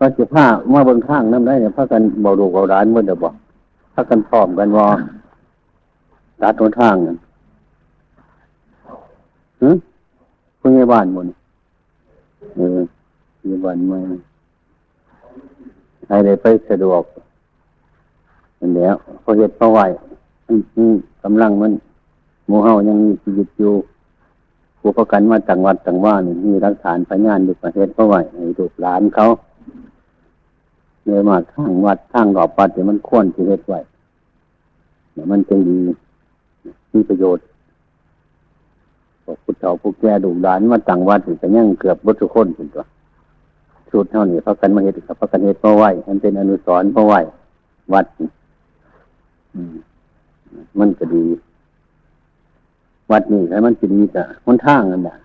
ว่าสิผ้ามาบนข้างน้ำได้เนี่ยพากันเบาดูเบาร้านเมื่อเดี๋ยวบอกพากันพร้อมกันวอตัดตรงทางกันฮึเพื่อนบ้านหมดเออยี่บ้านมืองใครได้ไปสะดวกอันเดียวพอเหตุพอไหวอืมกำลังมันหมูเฮายังมีชีวิตอยู่ผู้ประกันมาต่างวัดต่างว่านี่มีรักฐานพยานอยู่ประเทศพอไหวให้ลูกหลานเขา เนื่อมาทางวัดทางดอกปัดเดี๋ยมันควรที่เฮ็ดไว้เดี๋ยมันจึงดีมีประโยชน์พวกผู้เฒ่าผู้แก่ดูหลานมาต่างวัดนี่ก็ยังเกือบบุตรคนเป็นตัวชุดเท่านี้พระกันมาเฮ็ดกับพระกันเฮ็ดเพราะไหวมันเป็นอนุสรณ์เพราะไหววัดนี่มันก็ดี วัดนี่แล้วมันจะดีกับหนทางนั่นแหละ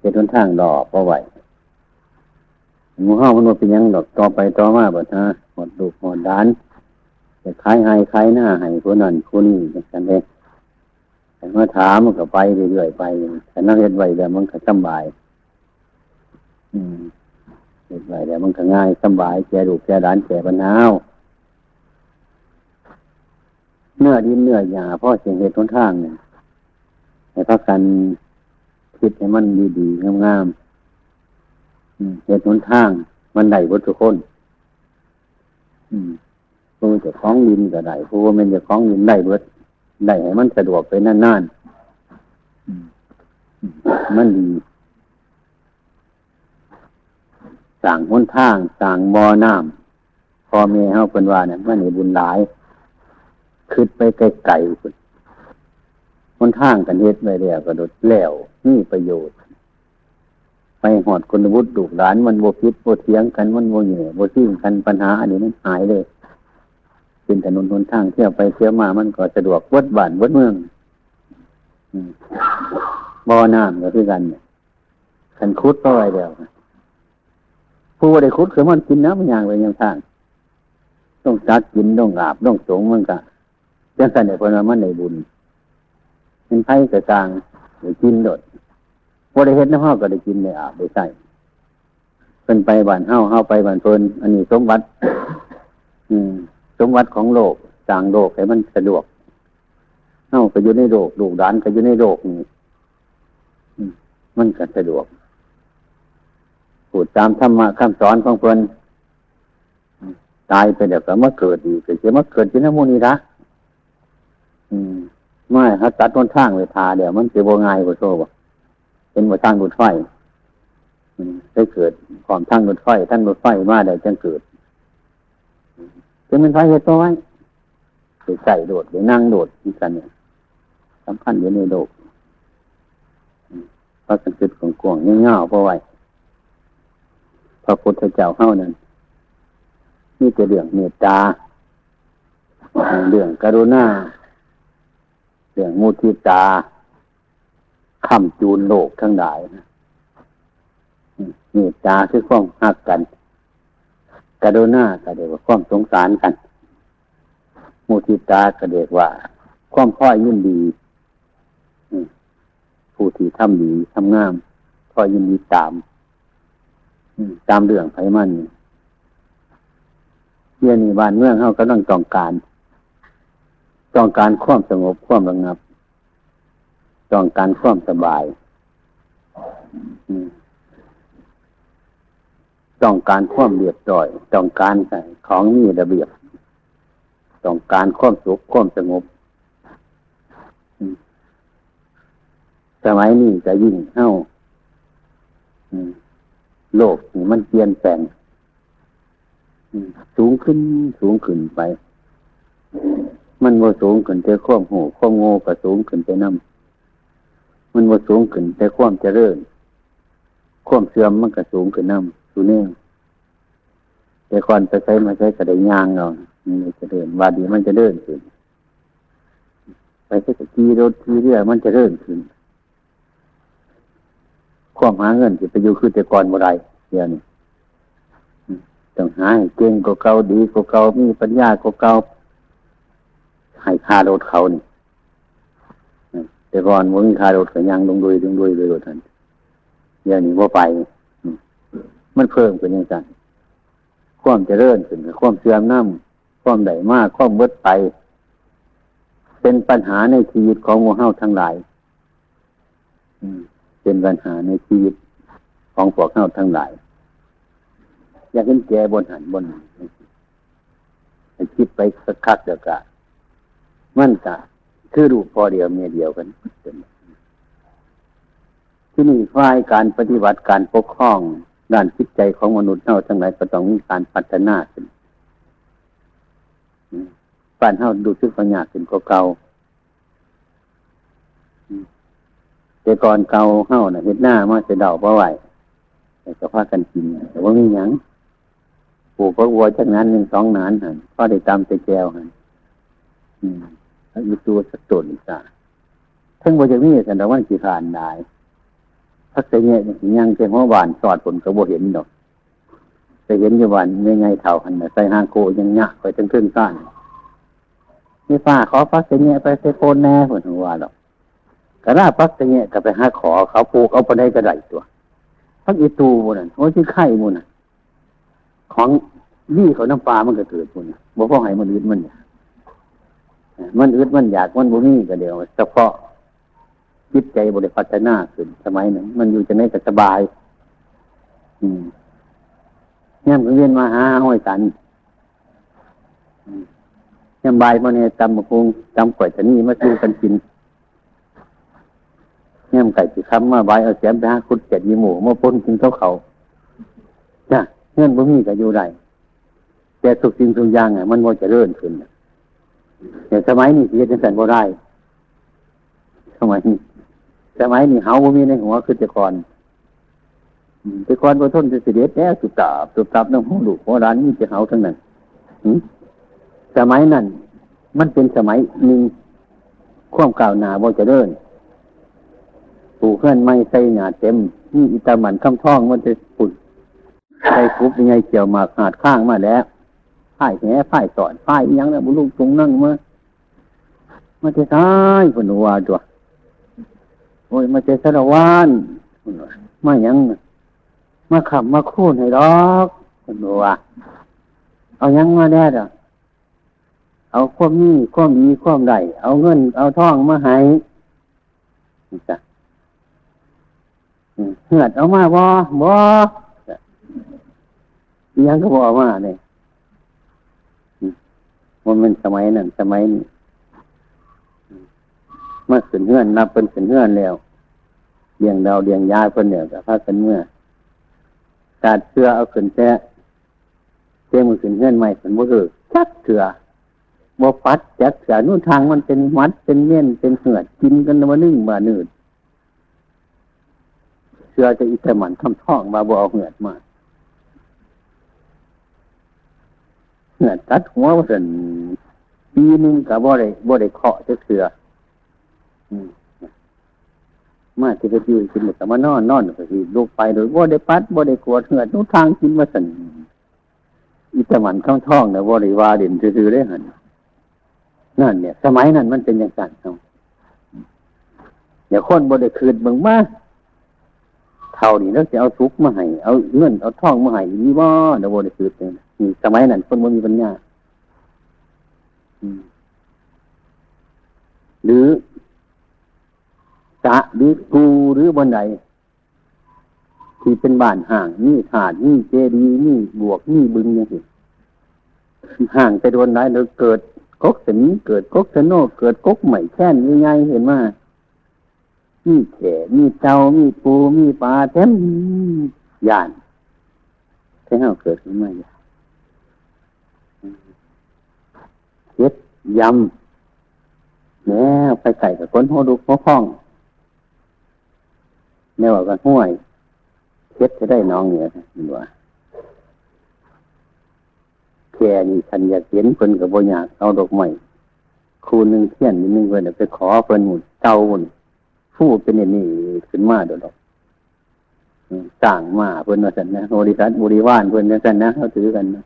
เป็นหนทางดอกเพราะไหว หมูห้ามันว่าเป็นยังดอกต่อไปต่อมาบัดฮะหมดลูหมดด้านจะคล้ายให้คล้ายหน้าให้คนนั้นคนนี้อย่างนั้นเองแต่มาถามมันก็ไปเรื่อยๆไปแต่นักเรียนไว้แล้วมันก็สบาย อืมเฮ็ดไว้แล้วมันก็ง่ายสบายแก่ลูแก่ด้านแก่ปัญหาเอาเนื้อดินเนื้อหยาพ่อเสียงเหตุทนทางเนี่ยให้พักกันคิดให้มันดีๆงามๆอืม เหตุทนทาง มันได้วัตถุคนอืมผู้จะคล้องดินก็ได้ผู้ว่ามันจะคล้องดินได้เบิดได้ให้มันสะดวกไปนานๆอืมอืมมันดีสั่งหนทางสั่งบ่อน้ำพอเมเฮาเป็นว่าเนี่ยมันในบุญหลายคิดไปไกลๆพุ่นหนทางกันเฮ็ดไปแล้วก็ดดแล้วมีประโยชน์ ไปหอดคนวุฒิดุหลานมันโบพิษโบเถียงกันมันโบเหนื่อยโบซิ่งกันปัญหา อันนี้มันหายเลย เป็นถนนหนทางเที่ยวไปเที่ยวมามันก็สะดวกวัดบ้านวัดเมืองบ่อน้ำก็คือกันขันคุดก็ไว้เดียวผู้ว่าได้คุดคือมันกินน้ำมันยางไปยังทางต้องจัดกินต้องอาบต้องสงมันก็จังสันเนี่ยเพราะมันในบุญเป็นไผ่กระจางหรือกินโดด พอได้เห็ดน้ำห้าก็ได้กินได้อาบได้ใส่เป็นไปบ้านเฮาเฮาไปบ้านเพลินอันนี้สมบัติ อืม สมบัติของโลกสร้างโลกให้มันสะดวกเฮาก็อยู่ในโลกลูกดานก็อยู่ในโลกนี่มันก็สะดวกพูดตามธรรมะคำสอนของเพิ่นตายไปเดี๋ยวก็มาเกิดอีกเก็จะมาเกิดที่น้ำมูนีละอืม ไม่ฮะตัดต้นทางไปทาเดี๋ยวมันจะโบง่ายกว่าโซ่บ่ เป็นบ่ทางรถไฟได้เกิดความทางรถไฟทางรถไฟมาได้จังเกิด เป็นมันไฟเหตุตัวไว้ไปใส่โดดไปนั่งโดดที่กันเนี่ยสำคัญอยู่ในโลกอืมพระกันจุดของกวงเงี้ยวๆเพราะไว้พระพุทธเจ้าเข้านั้นนี่จะเรื่องเมตตาเรื่องกรุณาเรื่องมุทิตา คำจูนโลกทั้งหลายนะเมตตาคือความหักกันกรุณาก็เรียกว่าความสงสารกันมุทิตาก็เรียกว่า ความพ่อยยินดีผู้ที่ทำดีทำงามพ่อยินดีตามตามเรื่องไผมันเที่ยนี่บ้านเมืองเขาก็ต้องต้องการ ต้องการความสงบความระงับ ต้องการความสบาย ต้องการความเรียบร้อย ต้องการของมีระเบียบ ต้องการความสุขความสงบ สมัยนี้จะยิ่งเข้าโลกนี่มันเปลี่ยนแปลงสูงขึ้นสูงขึ้นไป มันว่าสูงขึ้นแต่ความโหความโง่ก็สูงขึ้นไปน้ำ มันว่าสูงขึ้น แต่ความเจริญ ความเสื่อมมันก็สูงขึ้นน้ำสูงเน่แต่ก่อนไปใช้มาใช้กระไดยางเรามันจะเดินวาดีมันจะเดินขึ้นไปใช้กีรถทีเรื่อยมันจะเดินขึ้นความหาเงินจะไปอยู่คือแต่ก่อนบ่ได้เดี๋ยวนี้ต้องหาเก่งกว่าเก่าดีกว่าเก่ามีปัญญากว่าเก่าให้ค่ารถเขานี่ แต่ก่อนมันมีคารถก็ยังลงด้วยลงด้วยเลยรถทันเดี๋ยวนี้ว่าไป มันเพิ่มเป็นยังไงความเจริญขึ้นกับความเสื่อมน้ำความใดมากความเบิดไป เป็นปัญหาในชีวิตของหมู่เฮาทั้งหลายเป็นปัญหาในชีวิตของพวกเฮาทั้งหลาย อยากเห็นแกบนหันบนให้คิดไปสักคักเดียวกันมันกะ คือรูปพอเดียวเมียเดียวกันที่นี่ฝ่ายการปฏิบัติการปกครองด้านจิตใจของมนุษย์เท่าทั้งหลายก็ต้องมีการพัฒนาขึ้นบ้านเท่าดูซึกปัญญาขึ้นก็เก่าแต่ก่อนเก่าเท่าน่ะเห็ดหน้ามาจะเดาเพราะไหวแต่ก็พากันกินแต่ว่ามีหยังปลูกก็วัวจากนั้นหนึ่งสองนานหันพอได้ตามใจแจวหัน อีตัวสตัวอีกอะทั้งบริมีแต่ละวันกี่ผ่านได้พักเสียยังเพียงหัวานสอดผลกระโบเห็นดอกจะเห็นอยู่วันไม่ไงเท่าหันใส่หางโกยังยะไปทั้งครึ่งก้านนี่ป้าขอพักเสียไปใส่โคนแน่ผลหัวหรอกกระนาพักเสียก็ไปหาขอเขาปลูกเอาไปได้กระไดตัวพักอีตูมันโอ้ที่ไข่มันของยี่เขาน้ำปลามันก็เกิดมันบ่พ่อให้มันอึดมันเนี่ย มันอึดมันอยากมันบุนี่ก็เดียวเฉพาะจิตใจบริพัฒนาขึ้นสมัยนั้นมันอยู่จะไม่สบาย อืมเนี่ยมันเวียนมาหาห้อยสันเนี่ยบายมาเนี่ยตำมะคงตำก๋วยชนี่มาสู้กันกินเนี่ยไก่จีคำมาบายเอาเสียมไปหาคุดเจ็ดยีหมูมาพ้นกินเขาเขาจ้ะเงื่อนบ่มีก็อยู่ได้แต่ทุกสิ่งทุกอย่างอะมันว่าจะเริ่มขึ้น แต่สมัยนี้เสียจังสันบ่ได้สมัยนี้สมัยนี้เฮาบ่มีในหัวคือแต่ก่อนแต่ก่อนบ่ทนจะเสด็จแล้สุดตาบสุดตาบน้องหูลูกหัวร้านมีแต่เฮาทั้งนั้นสมัยนั้นมันเป็นสมัยหนึ่งข่วมกล่าวหนาบ่จะเดินปูเพื่อนไม่ใส่หนาเต็มนี่อิตามันคำท่องมันจะปุ่นใส่คุบยังไงเกี่ยวมากหาดข้างมาแล้ว พ่ายแหพ่ายสอนพ่ายยังแล้วบุลุงตรงนั่งมามาเจะตายคนว่าตัวโอ้ยมาเจอสารวานมายังมาขับมาคู่ให้ดอกคนว่าเอายังมาแน่ดอะเอาความมีความมีความใดเอาเงิน เอาทองมาให้จ้ะเหือดเอามาบ่บ่ยังก็บอกมาเนี่ย มันเป็นสมัยนั้นสมัยนี้เมื่อขึ้นเฮือนนับเป็นขึ้นเฮือนแล้วเลี้ยงดาวเลี้ยงยาเพิ่นเนี่ยกับพากันเมื่อการเชื่อเอาขึ้นแท้เจ้มือขึ้นเฮือนใหม่เป็นบ่าคือจักเถื่อบ่ปัดจักเถื่อนู่นทางมันเป็นมัดเป็นเม่นเป็นเหือดกินกันมานึ่งมาหนืดเชื่อจะอิสมันคำท่องมาบ่เอาเหือดมา เหือดตัดหัวว่าสันปีนึงกับบ่ได้บ่ได้เคาะจะเถื่อมาที่ไปยืนกินแต่มานอนนอนก็คือลูกไปโดยว่ได้ปัดว่ได้กวดเหือทุกทางกินมาสันอิตามันข้างท้องนะว่ได้วาเด่นซื่อได้หันนั่นเนี่ย สมัยนั้นมันเป็นอย่างนั้นเอาอย่าคนบ่ได้คืนเบิ่งมา เท่านี้แล้วจะเอาทุกมาให้เอาเงินเอาทองมาให้มีบ่เดี๋ยวบ่ได้คืนเลยนี่สมัยนั้นคนบ่มีปัญญาหรือสะหรือกูหรือบนใดที่เป็นบ้านห่างนี่ถาดนี่เจดีนี่บวกนี่บึงอย่างนี้ห่างไปโดนไหนเดี๋ยวเกิดกกสนีเกิดกกสนโนเกิดกกใหม่แค่นยังไงเห็นว่า มีแขมีเจ้ามีปูมีปลาเต็มย่านแค่เกิดขึ้นมาอย่างเจ็ดยำแล้วไปไก่กับคนหัวดุกหัวคล้องแม่ว่ากันห้วยเช็ดจะได้น้องเนี่ยดูว่าแค่นี่ฉันอยากเห็นคนกับโบยากเอาดอกไม้คูนึงเทียนนิดนึงเพื่อนไปขอเพื่อนหมุนเจ้าหมุน ฟูเป็นนี่ขึ้นมาเดี๋ยวดอกต่างมาเพื่อนว่าสันนะบริษัทบริวารเพื่อนว่าสันนะเขาถือกันนะ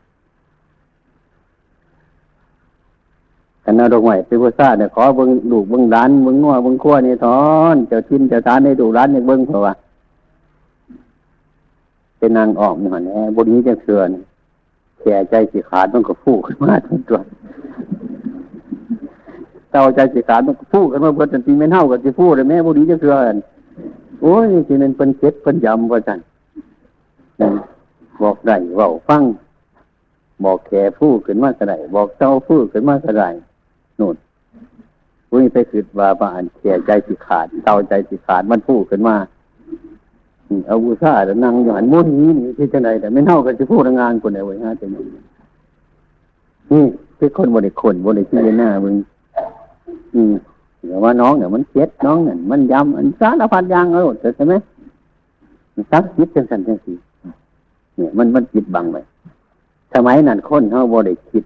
กันนาดอกไม้ไปพุทธาเนี่ยขอเบิ้งดูเบิ้งร้านเบิ้งงัวเบิ้งขั้วนี่ทอนเจ้าทินเจ้าทานในดูร้านเนี่ยเบิ้งเพราะว่าเป็นนางออกมหันแอบนนี้จะเชือนแข่ใจสิขาดมันก็ฟูขึ้นมาทั้งตัว เต่าใจสิขาดมันก็ฟูขึ้นมาเพื่อจันทีไม่เท่ากับที่ฟูเลยแม่บุรีจะเกลือนโอ้ยที่นั่นเป็นเจ็ดเป็นยำว่าจันบอกได้ว่าฟัง บอกแก่ฟูขึ้นมากระไรบอกเจ้าฟูขึ้นมากระไรนู่นวุ้ยไปคิดว่าบ้านแก่ใจสิขาดเต่าใจสิขาดมันฟูขึ้นมาเอาบูชาแล้วนั่งอยู่หันมุนนี้นี่ที่จะไหนแต่ไม่เท่ากันจะพูดงานคนไหนไว้ฮะจะนี่นี่คือคนบริคนบริที่หน้ามึง อืมเดี๋ยวว่าน้องเนี่ยมันเช็ดน้องเนี่ยมันยำอันสารพัดยางเอาใช่ไหมมันซักคิดจังสันจังสีเนี่ยมันมันจิตบังไปสมัยนั้นคนเขาบริคิด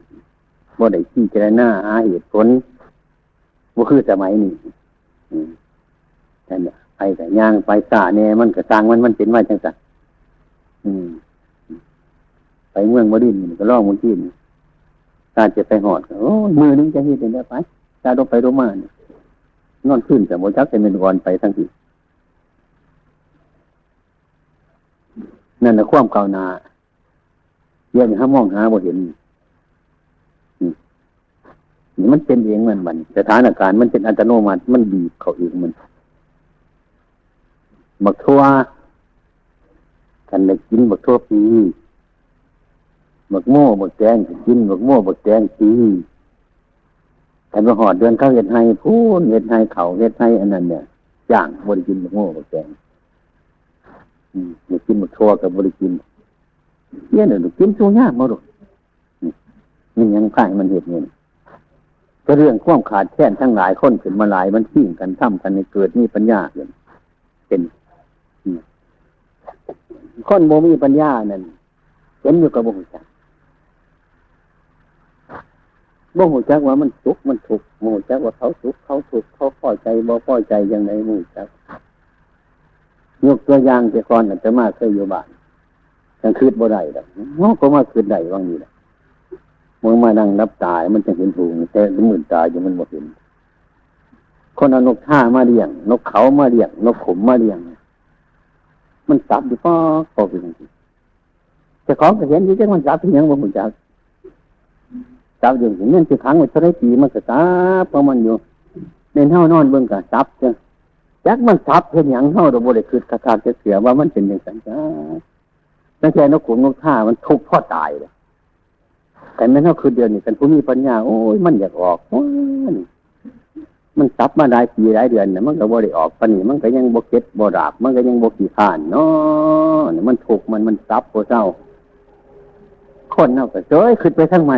บริที่เจรหน้าหาเหตุผลว่าคือสมัยนี้อืมแต่เนี่ยไปแต่ย่างไปสาเนี่ยมันก็สร้างมันมันเป็นไว่จังสันอืมไปเมืองบดินก็ล่องมุนที่นี่การจะไปหอดโอ้มือนึงจะเห็นได้ไป ตาลงไปลงมาเนี่ยนอนขึ้นแต่โมจักเป็นวันไปทั้งทีนั่นแหละความเก่านาเยี่ยมห้ามองหาบ่เห็นนี่มันเป็นเองมันมันสถานการณ์มันเป็นอัตโนมัติมันบีบเขาเองมันบักทั่วกันได้กินบักทั่วปีบักโม่บักแดงกินบักโม่บักแดงปี แต่มาหอดเดือนเข้าเห็ดไห้พูนเห็ดไห้เขาเห็ดไห้อันนั้นเนี่ยย่างบริกินบักโม่บักแดงอืมกินบักทั่วกับบริกินเนี่ยเนี่ยกินชั่วยากมาดูนี่ยังไข่มันเห็ดเนี่ยก็เรื่องความขาดแคลนทั้งหลายคนขึ้นมาหลายมันทิ้งกันทำกันในเกิดนี่ปัญญาเป็นคนโมมีปัญญานั่นเห็นอยู่กับบ่หูจัก บ่หูจักว่ามันสุขมันทุกบ่หูจักว่าเขาสุขเขาทุกเขาพอใจบ่พอใจยังไงบ่หูจักยกตัวอย่างแต่ก่อนอาจจะมาเคยอยู่บ้านกลางคืนบ่ได้ดอกงอก็มาคืนได้ว่างนี้แหละมึงมานั่งนับตายมันจะเห็นถูกแต่หมื่นตายอยู่มันบ่เห็น คนเอานกท่ามาเลี้ยง นกเขามาเลี้ยง นกขมมาเลี้ยง มันสับอยู่ป้อก็เป็นจริงจะของก็เห็นอยู่จังมันสับที่ยังบ่หูจัก สับอยู่เงี้ยสิขังไว้เท่าไรปีมันก็สับเพราะมันอยู่ในเท่านอนเบิ่งกับสับจ้ะยักมันสับเห็นอย่างเท่าเราบริคืดกระทาจะเสียว่ามันเป็นอย่างนั้นจ้าตั้งแต่นกขุนนกท่ามันทุกพ่อตายเลยแต่ไม่เท่าคือเดียวนี่เป็นผู้มีปัญญาโอ้ยมันอยากออกมันซับมาได้ปีหลายเดือนเนี่ยมันก็บ่ได้ออกปนีมันก็ยังบกเก็ตบดาบ มันก็ยังบกขี่ผ่านเนาะมันถูกมันมันซับโคเจ้า คนเน่าก็เจ้ยขึ้นไปทั้งไม่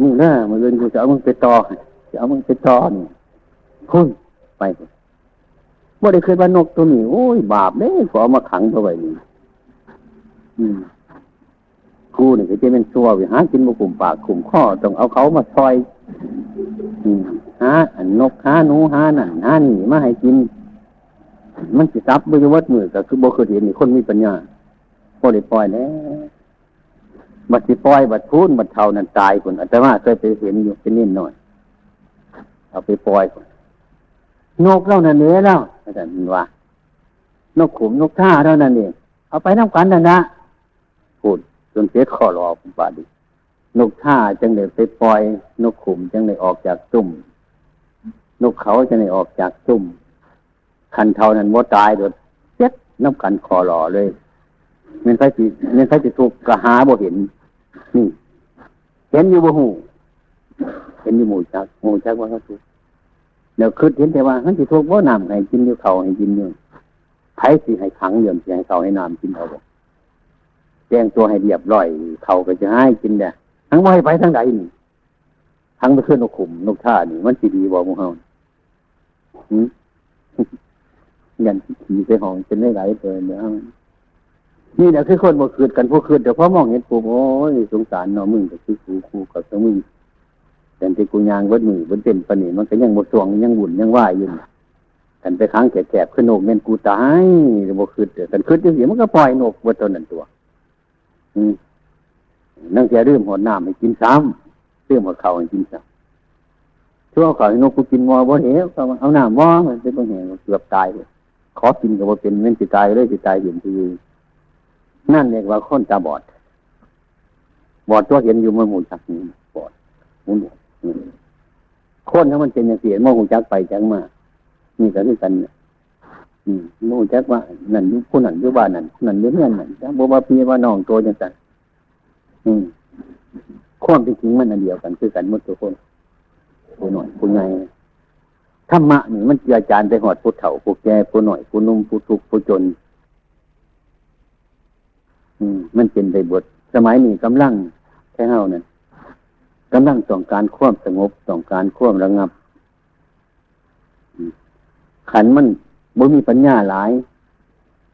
มึงเน้อมึงเงินกูจะเอามึงไปต่อจะเอามึงไปต่อนี่คุณไปบ่ได้เคยว่านกตัวนี้ โอ้ย บาปเด้ขอมาขังเท่าไหร่นี่อืมกูนี่ก็จะเป็นตัววิหากินบุกุ่มปากขุ่มข้อต้องเอาเขามาซอยหาอันนกหาหนูหานั่นหานี่มาให้กิน มันสิซับบุญวัดมือก็คือบ่เคยเห็นคนมีปัญญาพอได้ปล่อยแล้ว บัดสิปล่อยบัดพูนบัดเท่านั้นตายคนอาจจะว่าเคยไปเห็นอยู่เป็นนิดหน่อย เอาไปปล่อยคนนกเล่านั่นเนื้อแล้วอาจารย์ว่านกขุมนกท่าเท่านั้นเองเอาไปน้ำกันนั่นนะพูดจนเสียขอรอผมบาดีนกท่าจังเลยไปปล่อย นกขุมจังเลยออกจากตุ่มนกเขาจะไม่ออกจากซุ่มคันเท่านั้นโมตายโดดเจ็ดน้ำกันคอหล่อเลย เงินไฟจีเงินไฟจีถูกกะหาบ่เห็น นี่ เห็นอยู่บ่หูเห็นอยู่หมู่จักหมู่จักว่าเขาถูกเดี๋ยวคืดเห็นแต่ว่าเขาจะถูกว่าน้ำให้กินอยู่เขาให้กินอยู่ไผ่สิให้ขังเยื่อมสิให้เขาให้นำกินเอาบ่แจ้งตัวให้เรียบร้อย เขาก็จะให้กินเนี่ยทั้งว่าให้ไปทั้งใดนี่ทั้งไปขึ้นนกขุมนกท่านี่ มันสีดีบ่มูเฮายันขี่ไปห้องเป็นได้หลายเปิดเดี๋ยว นี่แหละคือคนบ่คืดกันพวกคืดเดี๋ยวพอมองเห็นกูโอ้ยสงสารเนาะมึงกับคือกูกูกับสมึงแต่ที่กูยางวัดมือวัดเต็นปนี่มันก็ยังบดสวงยังบุญยังไหวอยู่กันไปค้างแกบขึ้นโนกเม่นกูตายบ่คืดเดี๋ยวกันคืดเสียมันก็ปล่อยโนกวัดตัวนั้นตัว อืมนั่งแกเรื่มหดน้ำให้กินซ้ำเรื่มหดเข่าให้กินซ้ำชั่วเขานกกูกินวอบ่เหวเขาเอาหน้าวอมันเป็นบ่เหวเกือบตายเลยขอกินกับว่เป็นเม่นสิตายเลยสิตายเห็นที่ นั่นเรียกว่าคนตาบอด บอดตัวเห็นอยู่มันหมูจักนี่บอดหมุนคนถ้ามันเป็นอย่างเสียมองหูจักไปจังมานี่ก็คือกันเนี่ยอืมมองหูจักว่านั่นยุคนนั่นยุบ้านนั่นนั่นยุเงี้ยนั่นจักบอกว่าพี่ว่าน้องตัวจังสันอืมความจริงมันอันเดียวกันคือกันหมดทุกคนผู้หน่อยผู้ใหญ่ธรรมะนี่มันเจือจานไปหอดผู้เฒ่าผู้แก่ผู้หน่อยผู้นุ่มผู้ทุกข์ผู้จน มันเป็นไปบทสมัยนี้กำลังแค่เฮานั่นกำลังต้องการควบสงบต้องการควบระงับ ขันมันบ่มีปัญญาหลาย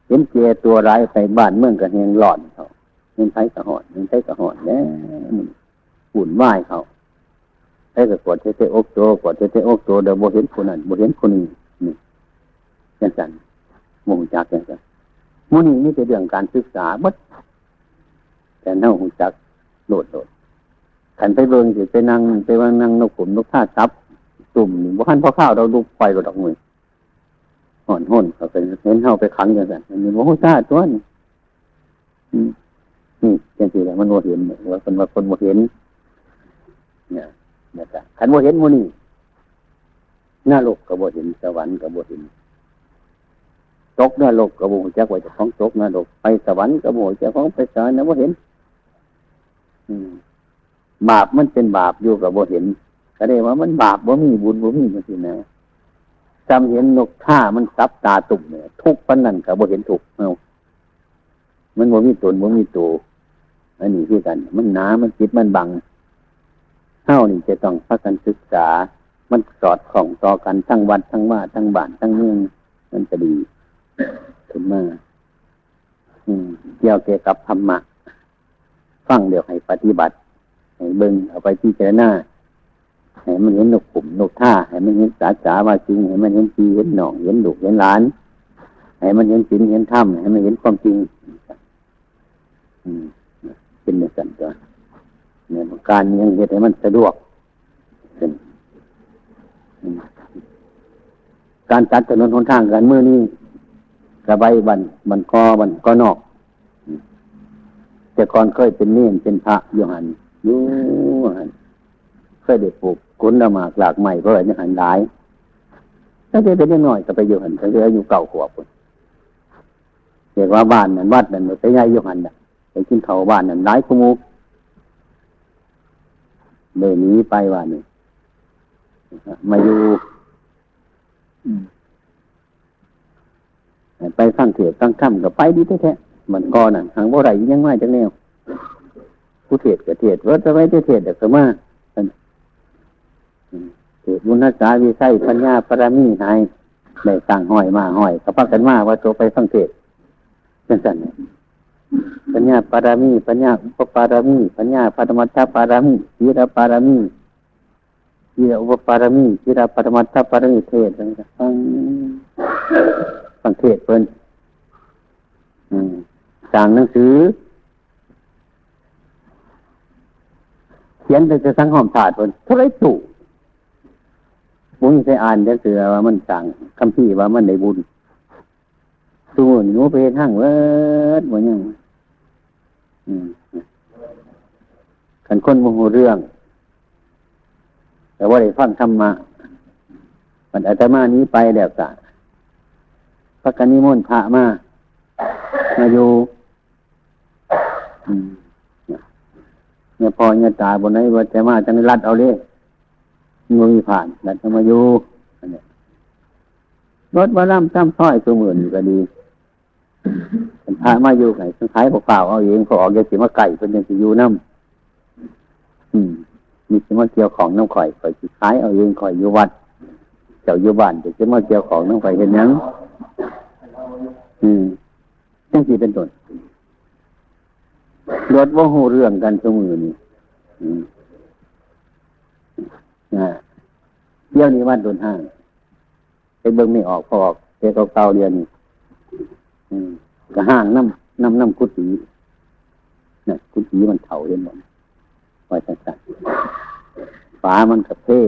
เห็นเจตัวร้ายใส่บ้านเมืองกับเฮงหลอนเขาเห็นไทยกระหอนเห็นไทยกระหอนแน่หุ่นไหวเขาไทยกระกดเทเทอกโตกดเทเทอกโตเดี๋ยวบ่เห็นคนนั้นบ่เห็นคนนี้นี่ยังสันมงจักยังสัน มูนี่นี่เป็นเรื่องการศึกษาบัดแต่เน่าหูจักโหลดโหลดขันไปเบิงสิไปนั่งไปว่านั่งนกขุมนกท่าซับตุ่มนี่บ่ขันพ่อข้าวเราลุกไฟก็ดอกมือห่อนห่นเขาไปเห็นเฮาไปขังอย่างนั้นนี่บ่ฮู้าตัวนี่นี่จังซี่แหละมันบ่เห็นว่าคนว่าคนบ่เห็นเนี่ยนะครับขันบ่เห็นหมู่นี่หน้าโลกก็บ่เห็นสวรรค์ก็บ่เห็น ตกน้าโลกก็บ่ฮู้จักว่าจ้าของตกน้าโลกไปสวรรค์ก็บ่ฮู้จักของไปสวรรค์นะบ่เห็นบาปมันเป็นบาปอยู่กับบ่เห็นก็ได้ว่ามันบาปบ่มีบุญบ่มีมันสินะจำเห็นนกท่ามันซับตาตุ่มเนี่ยทุกปันนั่นกับบ่เห็นถูกเอามันบ่มีตนบ่มีตัวอันนี้คือกัน มันหนามันจิตมันบังเท่านี่จะต้องพักกันศึกษา มันสอดของต่อกันทั้งวัดทั้งว่าทั้งบ้านทั้งเมืองมันจะดี ขึ้นมาเกี่ยวเกี่ยวกับธรรมะฟังเดี๋ยวให้ปฏิบัติให้เบิ่งเอาไปที่เจรณาให้มันเห็นหนกขุมนกท่าให้มันเห็นสาสาว่าจริงให้มันเห็นปีเห็นหนองเห็นดุเห็นหลานให้มันเห็นสินเห็นถ้ำให้มันเห็นความจริงเป็นในสันตัวเนี่ยการยังเหตุให้มันสะดวกเป็นการตัดถนนหนทางกันเมื่อนี้ ระใบบันบันกอบันกอนอก แต่ก่อนเคยเป็นเนียนเป็นพระอยู่หันอยู่หันเคยได้ปลูกกุนละหมากหลากใหม่เพราะอะไรหันหลายถ้าจะเป็นน้อยก็ไปอยู่หันเขาจะอายุเก่าขวบคนเรียกว่าบ้านนั้นวัดนั้นไปย้ายอยู่หันน่ะไปกินเขาบ้านนั้นหลายขโมูเดินนี้ไปว่านี่มาอยู่ ไปฟังเถียฟังคำกับไปดีแท้ๆมันก็นั่นทางบ่าไรยังไม่จังแนวผู้เทศกับเทศว่าจะไม่ได้เทศแต่ก็มาเทศบุญนักษาวิสัยปัญญาปรามีหายได้สั่งห้อยมาห้อยเขาพักกันมาว่าโตไปฟังเทศเป็นสันปัญญาปารามี ปัญญาอุปปารามี ปัญญาปรมัตถปารามีศีรปารามีศีรอุปปารามีศีรปรมัตถปารามีเทศฟัง ฟังเทศเพิ่นสั่งหนังสือ เขียนแต่จะสังหอมศาสตร์คนเท่าไรตู่บุญใส่อ่านจะเสือว่ามันสั่งคำพี่ว่ามันได้บุญสู้หนูไปทั้งเวิร์ดว่ายังขันคนโมโหเรื่อง แต่ว่าได้ฟังธรรมะมันอาตมานี้ไปแล้วกะ พระกนิมนต์พระมา มาอยู่เนี่ยพอเนี่ยตาบนไหนว่าจะมาจะรัดเอาเลยมือผ่านรัดจะมาอยู่รถมาล่ำซ้ำซ้อยตัวหมื่นก็ดีพระมาอยู่ไงทั้งขายเปล่าเอาเองเขาออกเกี่ยวกับไก่เป็นยังสิอยู่น้ำอืม มีสิมาเกี่ยวของน้ำข่อยข่อยสิขายเอาเองข่อยอยู่วัด เจ้าอยู่บ้านจะสิมาเกี่ยวของน้ำข่อยเห็นยัง อืมจังสีเป็นต้นรถว่าหูเรื่องกันสมือนี่นะเที่ยวนี้วัดโดนห้างไปเบิ้งไม่ออกพอออกเจ้าเก่าเดียวนี่ก็ห้างน้ำน้ำน้ำกุฏินี่ยกุฏิมันเถาเห็นหมดว่าจังสันฝามันกับเท่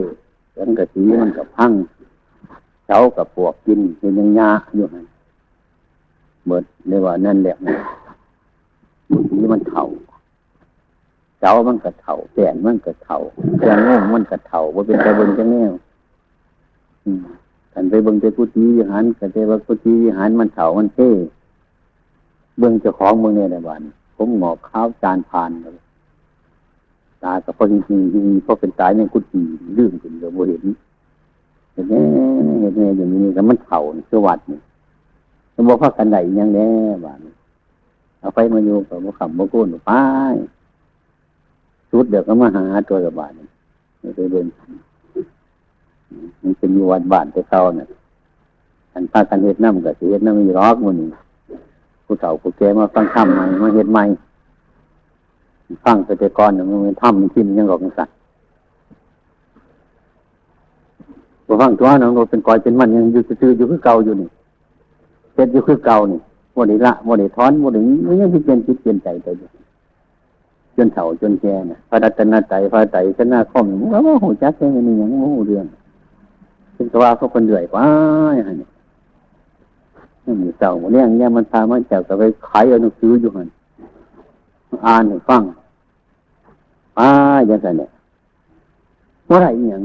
สังกะสีมันกับพัง เช้ากับปวกกินเห็นยังยาอยู่ไงเบิดเรียกว่านั่นแหละกุฏิมันเถาเจ้ามันกระเถาแก่นมันกระเถาเครื่องงงมันกระเถาว่าเป็นกระเบิงจังแนวอืมกันไปเบิ่งไปพุทธิวิหารกันไปว่าพุทธิวิหารมันเถามันเท่เบิ่งเจ้าของเมืองเนี่ยในบ้านผมหงอกข้าวจานพานเลยตากับพอจริงๆที่เพราะเป็นตายในกุฏิลื่นขึ้นเดี๋ยโมเห็น เห็นไหมเห็นไหมอย่างนี้ก็มันเถาคือวัสดนี่จะบอกว่ากันไหนยังแน่บ้านเอาไปมาอยู่กับว่าขำว่าโกนไปชุดเดี๋ยวก็มาหาตัวกับบาทนี่ไปเดินมันเป็นอยู่วัดบ้านแต่เก่าเนี่ยอันพากันเฮ็ดน้ำกับเฮ็ดน้ำมีร้อกมันผู้เฒ่าผู้แก่มาฟังธรรมใหม่มาเฮ็ดใหม่ฟังแต่ก่อนเนี่ยมันทำมันทิ้มยังหลอกสัตว์ พอฟังตัวน้องโนเป็นกอยเป็นมันยังอยู่ซื่ออยู่คือเก่าอยู่นี่เฮ็ดอยู่คือเก่านี่วันนี้ละวันนี้ถอนวันนี้มันยังคิดเปลี่ยนคิดเปลี่ยนใจไปอยู่จนเฒ่าจนแก่เนี่ยพระรัตนตรัยพระไตรชนะข้อมว่าโอ้โหจักแค่นี้ยังโอ้โหเรื่องเป็นตัวเขาคนเดือยว่าอย่างนี้นี่มีเจ้าเรื่องเนี่ยมันพามันเจ้ากไปขายเอาหนังสืออยู่หันอ่านให้ฟังป้าอย่างไรเนี่ยว่าไรอย่าง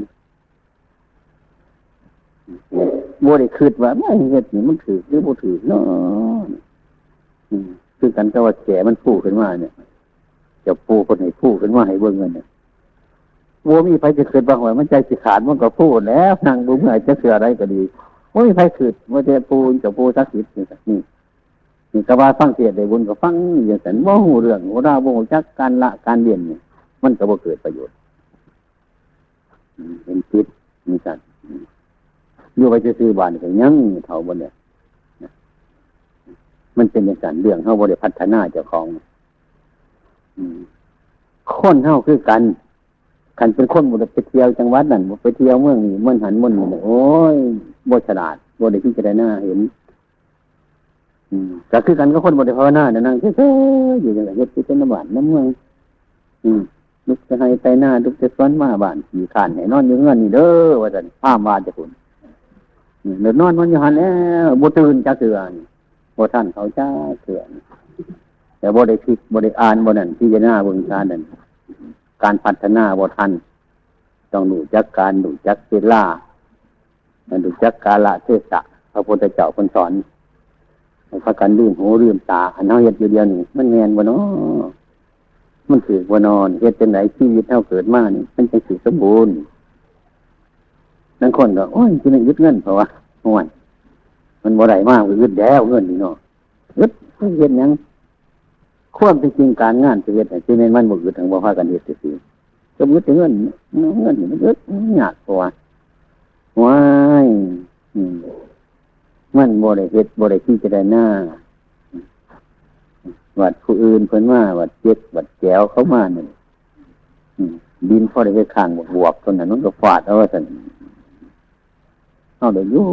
บ่ได้คืดว่าไม่เฮ็ดนี่มันถือหรือบ่ถือเนาะคือกันแต่ว่าแก่มันพูขึ้นมาเนี่ยจะพูคนไหนพูขึ้นมาให้เบิ่งเงินเนี่ยวัวมีไฟจะคืดบางวันมันใจสิขาดมันก็พูแล้วนั่งบุ้งไหนจะเสืออะไรก็ดีว่ามีไฟคืดว่าจะพูจะพูสักสิทธิ์นี่นี่นี่ก็ว่าฟังเสียได้บุญก็ฟังอย่างสันว่าหูเรื่องว่าราบ่จักการละการเรียนเนี่ยมันก็บ่เกิดประโยชน์เป็นพิษมีสัตว์ อยู่ไปจะซื้อบานก็ยังเท่าบนเนี่ยมันเป็นอย่างการเรื่องเขาบริพัฒนาเจ้าของคนเท่าคือกันคันเป็นคนบุไปเที่ยวจังหวัดนั่นไปเที่ยวเมืองนี้เมืองหันเมืองนี้โอ้ยบ่ฉลาดบ่ได้พิจารณาเห็นก็คือกันก็คนบ่ได้ภาวนาเนี่ยนั่งเฉยๆอยู่อย่างเฮ็ดที่เป็นน้ำหวานน้ำเมืองลุกจะให้ไปหน้าลุกจะสวนมาบ้านขี่ขานให้นอนอยู่เงื่อนนี่เด้อว่าจันข้ามมาจะคุณ เดินนอนมันอยู่หันแล้วบ่ตื่นจะเสือนบ่ท่านเขาจ้าเสือนแต่บ่ได้คิดบ่ได้อ่านบ่นั่นพิจารณาบิ่งการนั่นการพัฒนาบ่ทันต้องดูจักการดูจักเวลาดูจักกาละเทศะพระพุทธเจ้าคนสอนพระกันลืมหูลืมตาอันเฮาเฮ็ดอยู่เดียวนี่มันแมนบ่เนาะมันถือบ่นอนเฮ็ดจังไดชีวิตเฮาเกิดมานี่มันจังสิสมบูรณ์ บางคนก็โอ้ยสิได้ยึดเงินเพราะว่าห่วยมันบ่ได้มากยึดแล้วเงินนี่เนาะยึดเฮ็ดหยังควบเป็นจริงการงานชีวิตที่ในมันบุกยู่ทางบ่พากันเหตุสิก็ยึดเงินเงินมันยึดหนักกว่าว้ายมันบริเหตุบริที่จะได้หน้าวัดผู้อื่นเพิ่นว่าวัดเจ็ดวัดแก้วเขามาหนึ่งดินพอได้ไปข้างบวกคนนั้นมันก็ฟาดเอาว่าสัน เอาเดี๋ยวยู่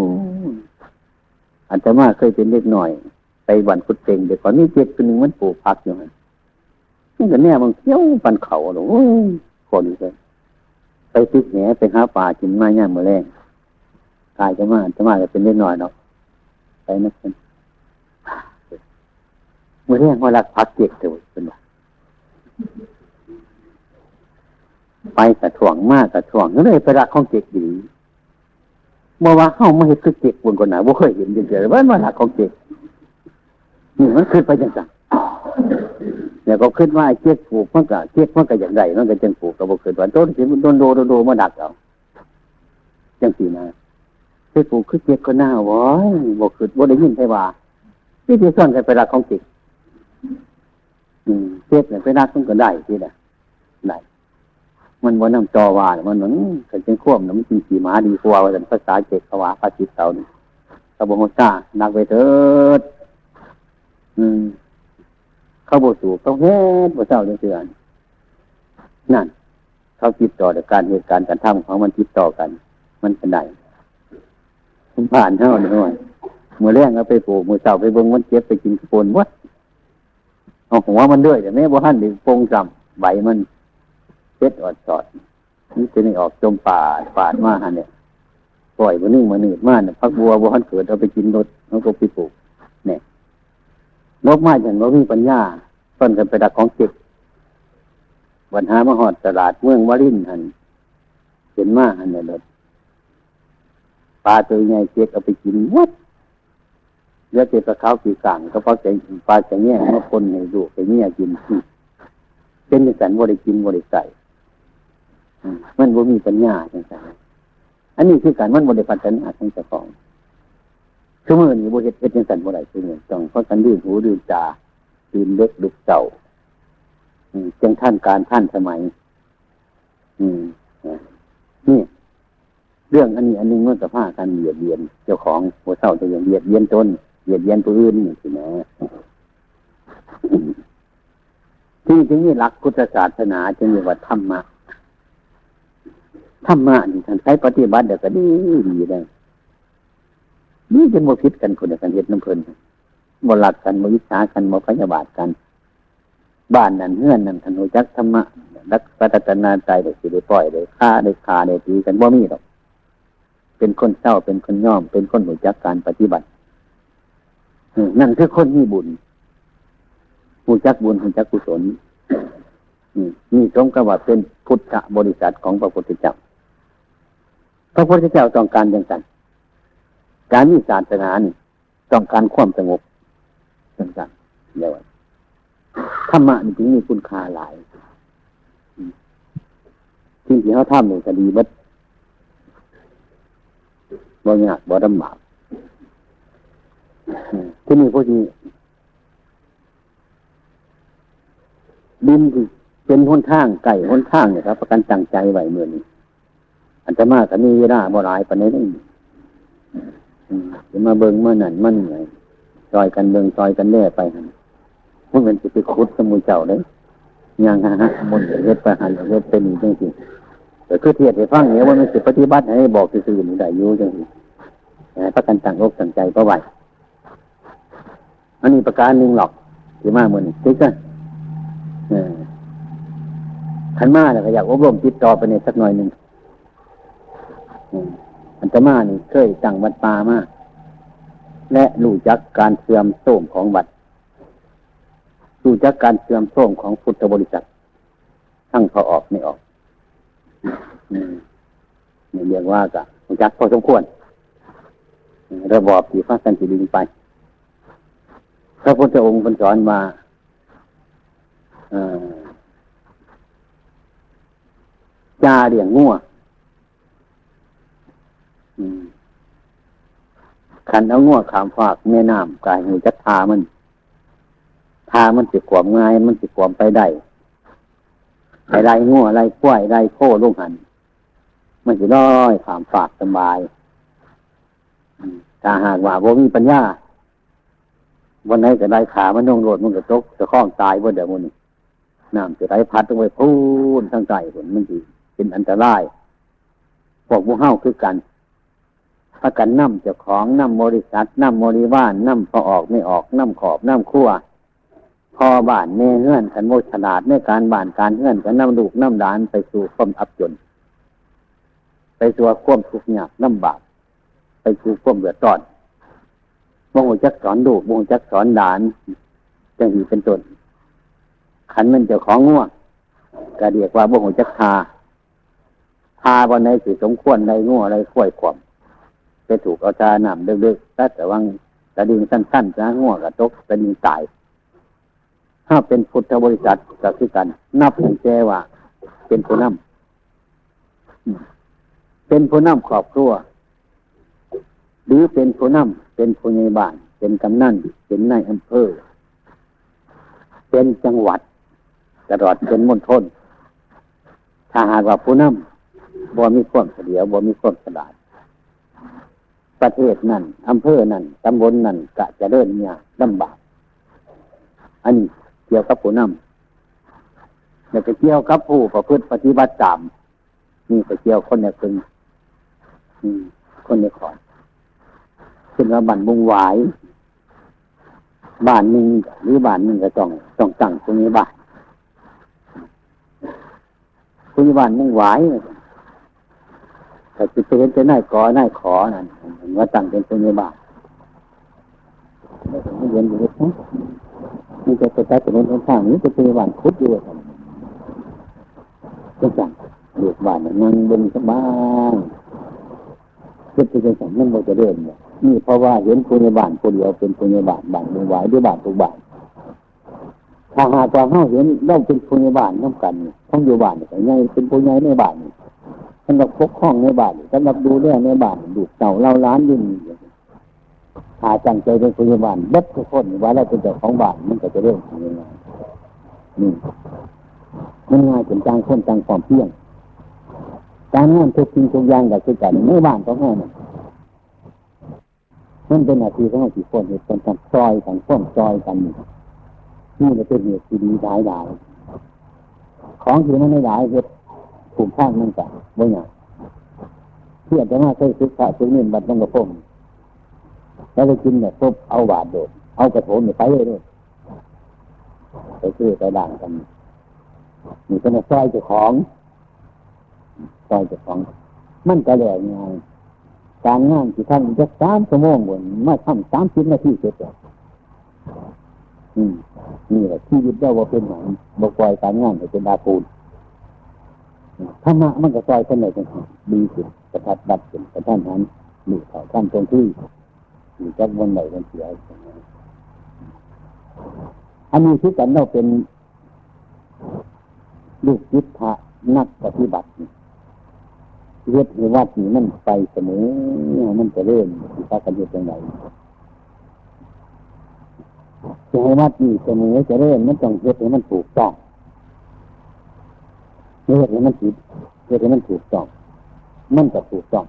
อาจจะมาเคยเป็นเล็กหน่อย ไปวันพุทธเต็งเด็กก่อนนี่เจ็ดคนหนึ่งมันปลูกผักอยู่มันนี่ก็แน่บางเที่ยวปันเขาหรอคนเลยไปติดแหนไปหาป่ากินไมาเนี่ยเมื่อแรงกายจะมาจะมาจะเป็นเล็กหน้อยเนาะไปนักเป็นเมื่อแรงว่ารักพักเก็กเถอะเป็นว่าไปกระถ่วงมากกระถ่วงก็เลยไปรักของเก็กดี เมื่อว่าเข้ามาเห็นคือเก็กบนคนหนว่าเคยเห็นเฉยๆว่ามันรักของเก็กนี่มันขึ้นไปจังจังเดี๋ยก็ขึ้นว่าเจ็กผูกมันก็เจ็กมันก็อย่างไรมันก็จังผูกกับบุขึ้นว่าโดนสิมันโดนโดโดโดมาดักเอาจังสีนะเจ็กผูกคือเจ็กก็หน้าวอยบุขึ้นบุได้ยินใช่ว่าที่ที่ส่วนกันไปรักของจิตอืมเจ็กเนี่ยไปรักมันก็ได้ที่ละได้ มันวันน้ำจอวามันเหมือนกันเป็นข่วมน้ำจีสีม้าดีกว่าภาษาเจ็กภาวะภาษิตเต่านี่กระบอกจ้านักไปเถิดอืมเขาบสูเขาเฮ็ดบ่เศร้าเดือนนั่น เขาติดต่อแต่การเหตุการณ์การทำของมันติดต่อกัน มันเป็นไดผมผ่านเท่านี้หน่อยมือแรงเอาไปปลูกมือเสาไปเบิ้งมันเจ็บไปกินกระปนวัดเอาหัวมันด้วยแต่แม่บ่หันดิโปงจำใบมัน เช็ดอดสอดนี่จะนี่ออกจมป่าปาดมาฮะเนี่ยปล่อยมันนึ่งมาหนืดมากเนี่ยพักบัวบัวหันเกิดเอาไปกินรถแล้วก็ไปปลูกเนี่ยนกไม้อย่างนกมีปัญญาต้นกันไปดักของเจ็บวันหามหอดตลาดเมืองวารินหันเห็นมาหันเนี่ยรถปลาตัวใหญ่เจ๊กเอาไปกินวัดเลือดเจ็บปลาขาวปีกลางก็เพราะใจปลาใจะแง่มาคนในลูไปเนี่ยกินเป็นอย่างนั้นบริกินบริใส่ มันบ่มีปัญญาจังซั่นอันนี้คือการมันบริพัฒนาทั้งเจ้าของชั่วโมงนี้บริเฮ็ดจังซั่นบ่ได้คือเนี่ยต้องเพราะกันดื่มหูดื่มตาดื่มเล็กดุกเจ้าจังท่านการท่านสมัย อืมนี่เรื่องอันนี้อันนึงมันจะพากันเบียดเบียนเจ้าของหัวเศร้าตัวอย่างเบียดเบียนตนเบียดเบียนตัวอื่นนี่สินะที่จริงนี่หลักพุทธศาสนาจะมีว่าธรรมะ ธรรมะนี่ท่านใช้ปฏิบัติเดี๋ยวก็ดีดีได้นี่จะโมพิษกันคนเดียวกันเห็ดน้ำเพลินบหลักกันโมวิชากันโมพยาบาทกัน บ้านนั่นเฮือนนั่นธนูจักธรรมะรักปัตนาใจเด็กสิได้ปล่อยได้ฆ่าได้คาได้ตีกันบ่มีหรอกเป็นคนเศร้าเป็นคนย่อม เป็นคนหูจักการปฏิบัตินั่นคือคนมีบุญหูจักบุญหูจักกุศลนี่สมกับว่าเป็นพุทธบริษัทของพระพุทธเจ้า พระพุทธเจ้าต้องการอย่างไรการมีศาสนานี่ต้องการความสงบอย่างไรเดียวธรรมะนี่จึงมีคุณค่าหลายสิ่งที่เขาทำเนี่ยก็ดีบัดบ่ยากบ่ดำบากที่นี่พวกนี้ดินเป็นหนทางไก่หนทางเนี่ยครับ ประกันจังใจไหวเมื่อนี้ อันจะมากก็มีเวลาบ่หลายปานนี้จะมาเบิ่งมานั่นมันไงซอยกันเบิ่งซอยกันแล่ไปหันพวกมันจะไปขุดสมุนเจ้าเลยยังฮะมันเฮ็ดไปหันเฮ็ดเป็นจริงจริงแต่คือเทียบให้ฟังเนี่ยว่ามันสิปฏิบัติให้บอกซื่อๆนี่ได้อยู่จังซี่ประกันต่างอกต่างใจก็ไหวอันนี้ประการหนึ่งหรอกที่มาเหมือนติ๊กกันขันมาเนี่ยอยากอบรมติดต่อไปในสักหน่อยหนึ่ง อันตมานี่เคยตั้งวัดปามาและรู้จักการเสื่อมโทรมของวัดรู้จักการเสื่อมโทรมของพุทธบริษัททั้งพอออกไม่ออกนี่เรียกว่ากะรู้จักพอสมควร ระบอบที่ฟ้าสันติดินไป พระพุทธองค์เป็นสอนมาจาเรียงงัว ขันเอางัวขามฝากแม่น้ำกายหูจักทามันทามันสิขวมง่าย มันสิขวมไปได้ไไรงัวไรกล้วยไรโค้ลูกหัน มันสิร้อยขามฝากสบายถ้าหากว่าบ่มีปัญญาวันไหนจะได้ขามันต้องโดดมันก็ตกจะคล้องตายบนเดี๋ยวมันน้ำจะไหลพัดลงไปพูนทั้งใจผลมันจีเป็นอันตรายพวกบุเฮาคือกัน ถ้ากันน้ำเจ้าของน้ำบริษัทน้ำบริวารน้ำพอออกไม่ออกน้ำขอบน้ำขั้วพอบ้านเน่เงื่อนขันโมฉลาดในการบ้านการเงื่อนกันน้ำลูกน้ำดานไปสู่ความอับจน ไปสู่ความทุกข์ยากน้ำบาก ไปสู่ความเดือดร้อนบงจักสอนดูบงจักสอนดานจังหีเป็นต้นขันมันเจ้าของง่วงก็เรียกว่าบงจักทาทาวันไหนสิสมควรในง่วอะไรข่วยขวม ไปถูกเอาจาหนำเดึกๆแต่วังกระดิ่งสั้นๆจะง่วงกระตกกระดิ่งตาย ถ้าเป็นพุทธบริษัทก็คือกัน นับถึงแจว่า เป็นผู้นำเป็นผู้นำครอบครัว หรือเป็นผู้นำเป็นผู้ใหญ่บ้าน เป็นกำนันเป็นนายอำเภอ เป็นจังหวัดตลอดเป็นมณฑลถ้าหากว่าผู้นำบ่มีความเฉลียวบ่มีความฉลาด ประเทศนั่นอำเภอนั่นตำบลนนั่นกะจะเดินเนี่ยลำบากอันนี้เกี่ยวกับผู้นำแล้วก็เกี่ยวกับผู้ประพฤติปฏิบัติตามนี่ก็เกี่ยวคนในพึงคนในขอนขึ้นว่าบันบุงหวายบ้านหนึ่งหรือบ้านหนึ่งก็ต้องต้องตั้งตรงนี้บ้านคุณบ้านมุ่งหวาย แต่จิตเห็นจะน่ายกอน่ายขอนั่นว่าตั้งเป็นตรงนี้บ้านไม่เรียนอยู่นี่นี่จะไปใช้ถนนทางนี้จะเป็นบ้านคุดอยู่ก็จังเดือดบ้านนั่งบนสบายเพื่อจะสั่งนั่งบนจะเริ่มเนี่ยนี่เพราะว่าเห็นคนในบ้านคนเดียวเป็นคนในบ้านบ้านมือไหวด้วยบ้านทุกบ้านถ้าหากว่าเฮาเห็นเราเป็นคนในบ้านน้ำกันต้องอยู่บ้านแต่ยังเป็นคนใหญ่ในบ้าน สำหรับปกครองในบ้านสำหรับดูแลในบ้านดูเต่าเล่าล้านยิ่งหาจังใจเป็นคนในบ้านบัดทุกคนว่าเราเป็นเจ้าของบ้านมันก็จะเริ่มทำยังไงนี่มันง่ายเป็นจางคนจางความเพียงการงานทุกสิ่งทุกอย่างกับคือกันในบ้านของเราเนี่ยมันเป็นอาชีพของเราสี่คนเหตุคนทำซอยกันส้มซอยกันนี่นี่เป็นเหตุที่ดีหลายหลายของที่มันไม่หลายเหตุ ผูกข้างนั่นกันบ่อย่างเพื่อจะมาใช้ศึกษาศึกนี่บัดต้องกระพงแล้วไปกินเนี่ยปุ๊บเอาบาดโดด เอากระโถนไปเลยด้วยไปซื้อไปด่างกันนี่เป็นซอยเจ้าของซอยเจ้าของ มันก็เลยงายการงานที่ทำจะสามชั่วโมงบนมาทำสามสิบนาทีเสร็จแล้วนี่แหละที่ยึดได้ว่าเป็นหนังบกปล่อยการงานให้เป็นดาปูน ธรรมะมันก็ซอยขึ้นเลยจังดีสุดกระทัดบัดสุดกระท่านนั้นหลุดเขาท่านตรงที่อยู่จักวันไหนวันเสียอันนี้ที่กันเราเป็นลูกยิทธะนักปฏิบัติเรียกในวัดนี้มันไปเสมอมันจะเริ่มทีพระกันเรียยังไงจะให้วัดนี้เสมอจะเริ่มมันต้องเรียกให้มันถูกต้อง เรียกให้มันผิดเรียกให้มันถูกต้อง มันก็ถูกต้อง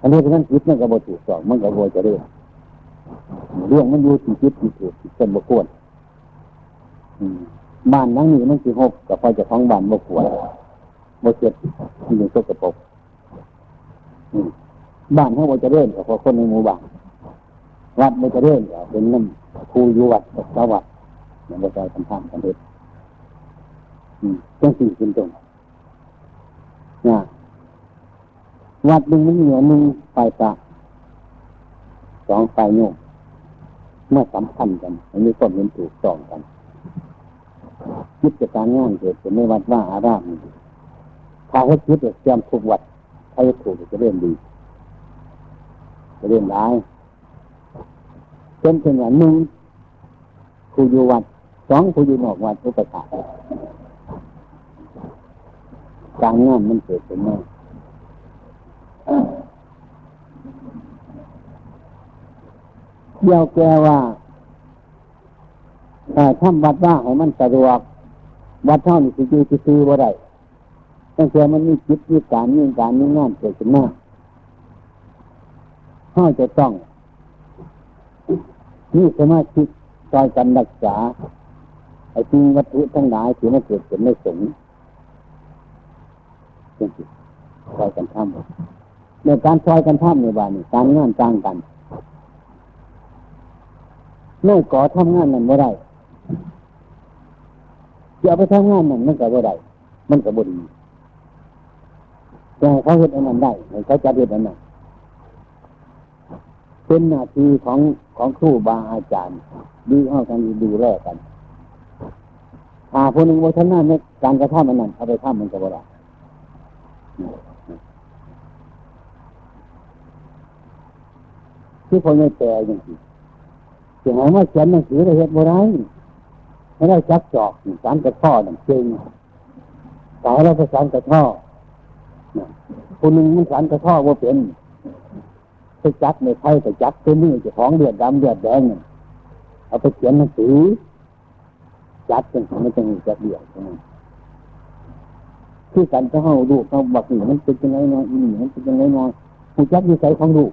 อันนี้ที่มันผิดมันก็บ่ถูกต้องมันก็บ่จะเริ่มเรื่องมันอยู่ที่ผิดที่ถูกที่เป็นบุคคลบ้านนั่งนี้มันสิหกกับพอจะท้องบ้านบ่ขวดบ่เจ็ดที่หนึ่งตกกระปกบ้านเขาบ่จะเริ่มกับพอคนในหมู่บ้านวัดบ่จะเริ่มกับเป็นน้ำครูอยู่วัดกับสวัดมันบ่ใจทำทางกันเด็ด จังสี่เป็นตรงนะวัดหนึ่งมันเหนือหนึ่งไฟตาสองไฟโยมเมื่อสำคัญกันมันมีความเห็นถูกต้องกันคิดจะการงานเกิดเป็นในวัดว่าอารามถ้าให้คิดจะเตรียมทุกวัดถ้าถูกจะเริ่มดีจะเริ่มร้ายเป็นเป็นอย่างหนึ่งผู้อยู่วัดสองผู้อยู่นอกวัดอุปถา การงานมันเกิดเป็นแน่เดียวแกว่าแต่ทำวัดว่าให้มันสะดวก วัดเท่านี้สิจีซื้อบ่ได้ตั้งแต่มันมีจิตมีการมีการมีงานเกิดขึ้นมาห้าจะต้องนี่สมาธิซอยกันรักษาไอ้ที่วัตถุทั้งหลายที่มันเกิดขึ้นไม่สง เป็นจิตซอยกันทำในการซอยกันทำในบ้านการงานจ้างกันไม่ก่อทำงานนั้นไม่ได้จะเอาไปทำงานนั่นมันก็บ่ได้มันก็บ่ดีแต่เขาเห็นอันนั้นได้เขาจะเห็นอันนั้นเป็นหน้าที่ของของครูบาอาจารย์ ดูเอากันดูแลกันถ้าคนหนึ่งว่าท่านนั้นในการกระทำมันนั้นเอาไปทำมันก็บ่ได้ ที่คนไม่แปลอย่างนี้ถึงแม้ว่าเขียนหนังสือได้เห็นบ่ได้ไม่ได้จักจอกสารกระท่อนั่นเจงสายเราไปสารกระท่อคนหนึ่งมันสารกระท่อว่าเป็นไปจักในไทยไปจักตัวนี้จะของเดือดดำเดือดแดงเอาไปเขียนหนังสือจัดเป็นของมันจะมีจักเดือด คือการจะเข้าดูเขาบอกหนีมันเป็นยังไงน้อยนี่มันเป็นยังไงน้อยผู้จักดีใส่ของดู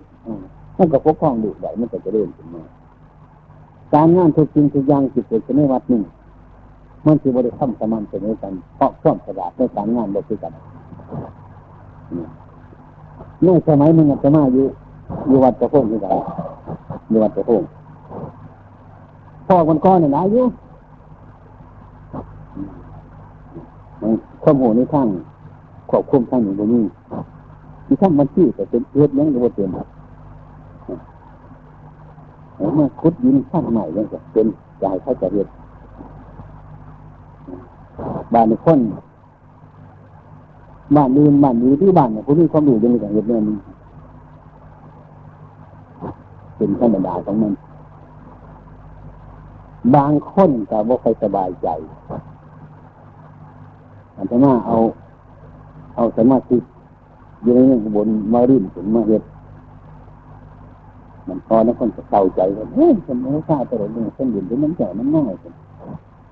มันก็พกของดูได้มันก็จะเริ่มขึ้นมาการงานทุกสิ่งทุกอย่างที่เกิดขึ้นในวัดหนี้มันคือบริธรรมสม่ำเสมอกันเพราะความสะดาดในการงานบริกันในสมัยมึงจะมาอยู่อยู่วัดตะโพงที่ไหนอยู่วัดตะโพงพ่อคนก้อนเนี่ยนะอยู่ ข้อมูลในทั้งควบคุมทั้งหนึ่งตรงนี้ที่ทั้งมันที่แต่เป็นเอื้อยังหรือว่าเป็นเมื่อคุดยินสร้างใหม่ยังจะเป็นใจเข้าจะเรียนบางคนบ้านอื่นบ้านนี้ที่บ้านเนี่ยผู้มีความรู้ยังมีการเห็นเนี่ยมันเป็นธรรมดาของมัน บางคนก็บ่ค่อยสบายใจ อันที่มาเอา เอาสมาธิอยู่ในบนมารินถึงมาเห็ดมันพอแล้วคนจะเศร้าใจว่าเฮ้ยฉันไม่ทราบตัวเองฉันเห็นที่มันแก่มันน้อย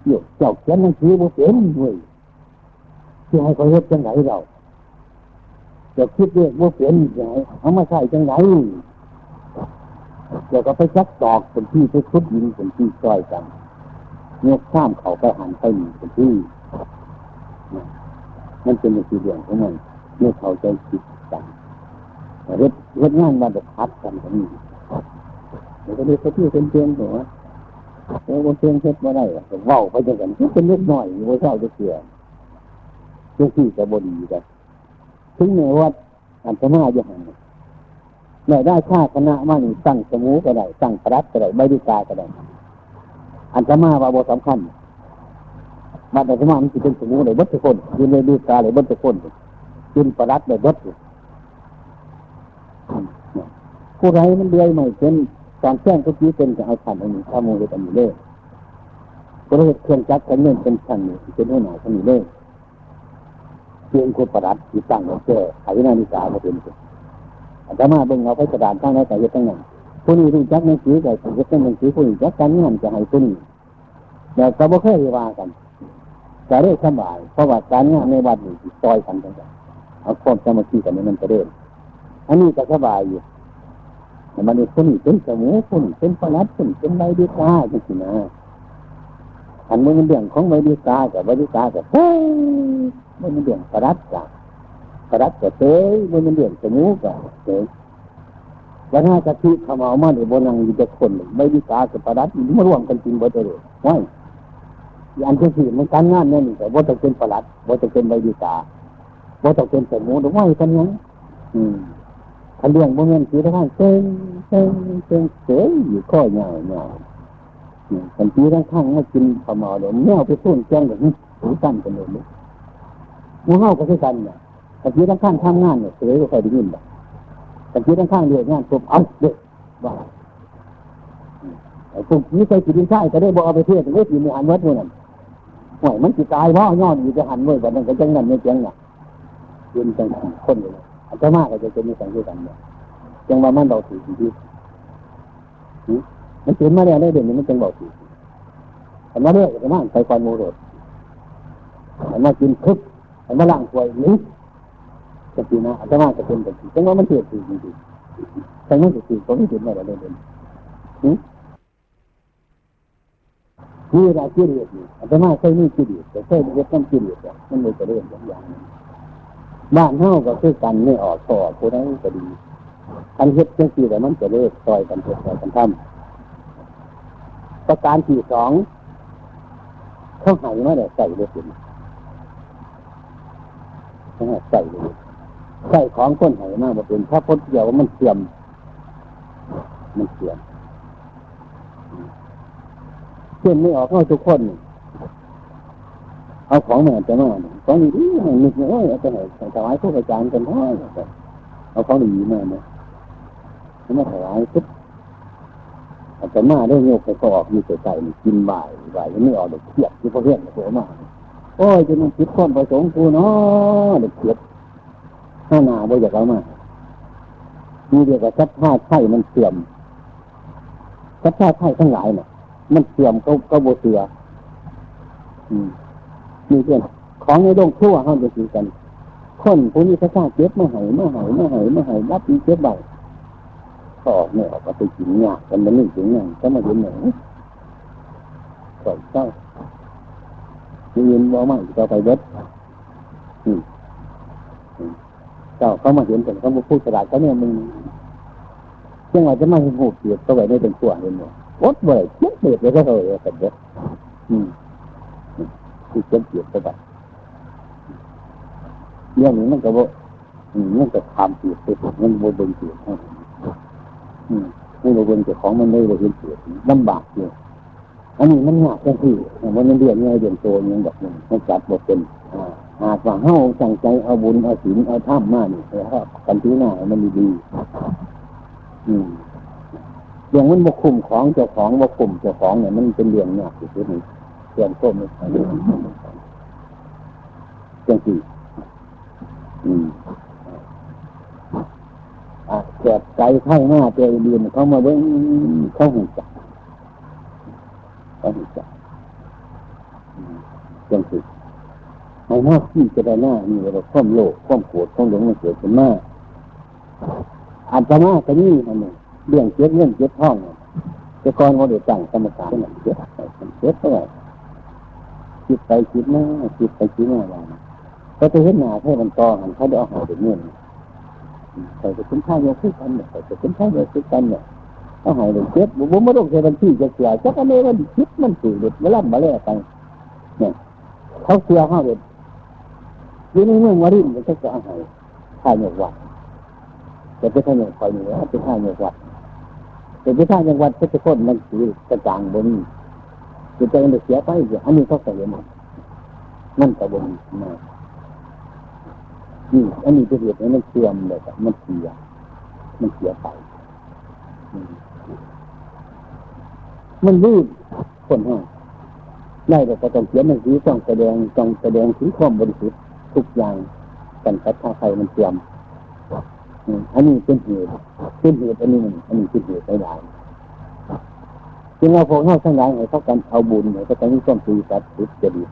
เดี๋ยวเจ้าเขียนหนังสือบ่เป็นเว้ยที่ให้เขาเฮ็ดจังไหนเราจะคิดเรื่องว่าเปลี่ยนยังไงเอามาใส่จังไหนเดี๋ยวก็ไปจักตอกเป็นที่ไปคุดยิงเป็นที่ซอยกันเนี่ยข้ามเขาไปหันไปหนีเป็นที่ มันเป็นสี่งเรื่องของมันเนี่ยเขาใจคิดกันเฮ็ดเฮ็ดงานมาจะพัดกันกันนี่เดี๋ยวก็เรียกเขาที่เป็นเพียงตัวโอ้โหเพียงเฮ็ดมาได้ก็เว้าไปจังกันเป็นเล็กน้อยอยู่ว่าเจ้าจะเสียเรื่องที่จะบดีกันถึงแม้ว่าอันตนาจะหันได้ได้ค่าคณะมาหนี่งตั้งสมูก็ได้ตั้งพรัตก็ได้ใบดิกาก็ได้อันตมาว่าบสำคัญ มาแต่สมามันจะเป็นสมูเลยบัตรคนยืนในดิกาเลยบัตรคนยืนพรัตเลยบัตรผู้ไรมันเดือยใหม่เป็นการแจ้งก็ชี้เป็นจะเอาขันอันนี้ข้ามูลอันนี้เลยก็เลยเครื่องจักรกันเงินเป็นขันนี่เป็นหัวหน้าขันนี้เลยเพียงคนประดับที่ตั้งแก่ไขนาฬิกามาเป็นอาจจะมาเบิ่งเอาไปกระดานตั้งในแต่ยึดตั้งนั้นผู้นี้รู้จักหนังสือแต่ยึดตั้งหนังสือผู้นี้จักการงานจะให้ผู้นี้แต่ก็บ่เคยว่ากัน จะได้สบายเพราะว่าการงานในวัดนี่ซอยกันจังเอาความสมัคคีกันนี่มันจะเดินอันนี้ก็สบายอยู่แต่มันนี่ผู้นี้เป็นสมุผู้นี้เป็นประลัดผู้นี้เป็นใบดีกาจริงๆนะอันมันเป็นเรื่องของใบดีกากับใบดีกากับเฮ้ยมันเป็นเรื่องประดับกับประดับกับเตยมันเป็นเรื่องสมุกับเตยวันหน้ากะทิขมาเอามาในบนนังอยู่แต่คนไม่ดีกากับประดับมันร่วมกันจริงบ่ได้เลยไม่ อันที่สี่มันการงานเนี่ยนี่แต่ว่าต้องเป็นประหลัดว่าต้องเป็นใบดีกาว่าต้องเป็นสมุหรือไม่กันยังอืมคันเรื่องโมเมนต์คือทั้งเต้งเต้งเต้งเตยอยู่ข้อเงาเงาคนที่ทั้งข้างมากินขมอาเดี๋ยวเงี้ยไปทุ่นแจ้งแบบนี้หูตั้นกันเลยมูเฮาก็คือกันเนี่ยกันทีทั้งข้างทำงานเนี่ยเคยก็เคยได้ยินแบบกันทีทั้งข้างเรียกงานจบเอาเด็กว่าไอ้พวกนี้เคยกินใช่ก็ได้บอกเอาไปเทศเลยกินในอันวัดมัน ห่วยมันจิตายเพราะย้อนอยู่จะหันเมื่อวันนั้นก็จังนั้นไม่เจังน่ะเป็นจังคนเลยอาจจะมากก็จะเป็นในสังเกตกันเนี่ยจังว่ามันเราถือที่มันเปลี่ยนมาแล้วได้เด่นมันจังบอกถือแต่มาเรื่อยก็มาใส่ความโมโหแต่มากินคึกแต่มาล้างถวยนี้ก็คือนะอาจจะมากจะเป็นแบบนี้จังว่ามันเกิดจริงจริงจังว่าจะจริงก็ไม่ถึงไม่ได้เลยนี่ นี่เราคิดเรื่องนี้อาจจะมาใช่นี่คิดเรื่องแต่ใช่เรื่องต้องคิดเรื่องมันเลยจะเรื่องอย่างบ้านเฮ้าก็คือกันไม่ออกต่อผู้นั้นก็ดีอันเฮ็ดเช่นที่แต่มันจะเลิกซอยกันเฮ็ดซอยกันทำประการที่สองเขาหายมาแต่ใส่เลยสิใส่เลยใส่ของก้นหายมากบ่เป็นถ้าพ้นเดียวมันเสื่อม มันเสื่อม เช่นไม่ออกก็ทุกคนเอาของมาจะมาของดีๆนึกว่าเออจะไหนถวายพวกอาจารย์กันได้เอาของดีมาเนาะมาถวายปุ๊บอาจจะมาได้โยกไปก็ออกอยู่ใส่กินบ่ายบ่ายไม่ออกเด็กเทียบที่พอเพื่อนตัวมาโอ้ยจะมันคิดความประสงค์กูเนาะเด็กเกียดห้านาบ่อยากเอามามีเดียวกับชัดท่าไข่มันเสื่อมชัดท่าไข่ทั้งหลายเนี่ย มันเสื่อมก็ก็บเสืออืมมีเพื่อนของในโลกทั่วห้ามจะถือกัน คนพวกนี้พระเจ้าเจ็บม่หายม่หายม่หายม่หายรับมีเจ็บบ่ก็เนี่ยออกมาไปกินยากกันมันนึ่งถึงอย่างก็มาเห็นหนึ่งก็เศร้ามีเงินบ่มากก็ไปเบ็ดเจ้าเขามาเห็นแต่เขาพูดกระดาษเขาเนี่ยมึงยังไงจะมาเห็นหูเสียบเขาไว้ได้เป็นขวเห็นไหม วดบ่อยเจ็บเสียบเลยก็เลยแต่เบ็ดอืมที่เจ็บเสียบเขาไปเรื่องนี้มันก็บ่มันก็ทำเสียบไปมันโบเบิงเสียบอืมไม่โบเบิงแต่ของมันไม่โบเห็นเสียบลำบากอยู่อันนี้มันยากจังที่มันเรียนง่ายเรียนโตยังแบบนี้มันจัดบทเป็นหากว่าเฮาสั่งใจเอาบุญเอาศีลเอาธรรมมานี่ครับกันที่หน้ามันดีดีอืม อย่างมันบกคุมของเจ้าของบกคุมเจ้าของเนี่ยมันเป็นเรื่องยากที่สุดนี่เรื่องต้มนี่เรื่องจังสี่อืมอะแจกใจไข่หน้าเตยเรียนเขามาเบิ้งเขาหูจักเขาหูจักจังสี่ให้หน้าที่จะได้หน้านี่เราคว่ำโลกคว่ำโกรธคว่ำหลงมันเกิดขึ้นมาอาตมาก็นี่อันนี้ เรื่องเจ็บเรื่องเจ็บท้องจะก่อนว่าเดี๋ยวตั้งกรรมการนั่นเจ็บเจ็บเท่าไหร่คิดไปคิดมาคิดไปคิดมาว่าก็จะเห็นหน้าให้มันต่อหันเขาได้เอาหาเด็กเงี้ยใส่จะคุ้มค่าโยคุกันเนี่ยใส่จะคุ้มค่าโยคุกันเนี่ยเอาหายเลยเจ็บบุ้มไม่ต้องใช้บัญชีจะเสียจักอันนี้มันคิดมันสื่อเด็ดมาล่ำมาแล่ไปเนี่ยเขาเสียเขาเด็ดอยู่ในเมืองวารินมันก็จะเอาหายท่าโยกวัดจะไปท่าโยกคอยเหนือไปท่าโยกวัด แต่ไปท่าโยกวัดก็จะคนมันสื่อกระจางบนจะจะเสียไปอยู่อันนี้เขาเสียมันนั่นกระบนมานี่อันนี้เป็นเหตุให้มันเสื่อมเลยมันเสียมันเสียไป มันรูดคนห้องไล่แต่ก็ต้องเขียนหนังสือต้องแสดงต้องแสดงถึงความบริสุทธิ์ทุกอย่างกันคัดท่าใครมันเสื่อม อันนี้เป็นเหตุเป็นเหตุอันนี้มันอันนี้เป็นเหตุหลายจึงเราพวกเราทั้งหลายให้เขากันเอาบุญให้เขากันมีความสุขสัตย์สุจริต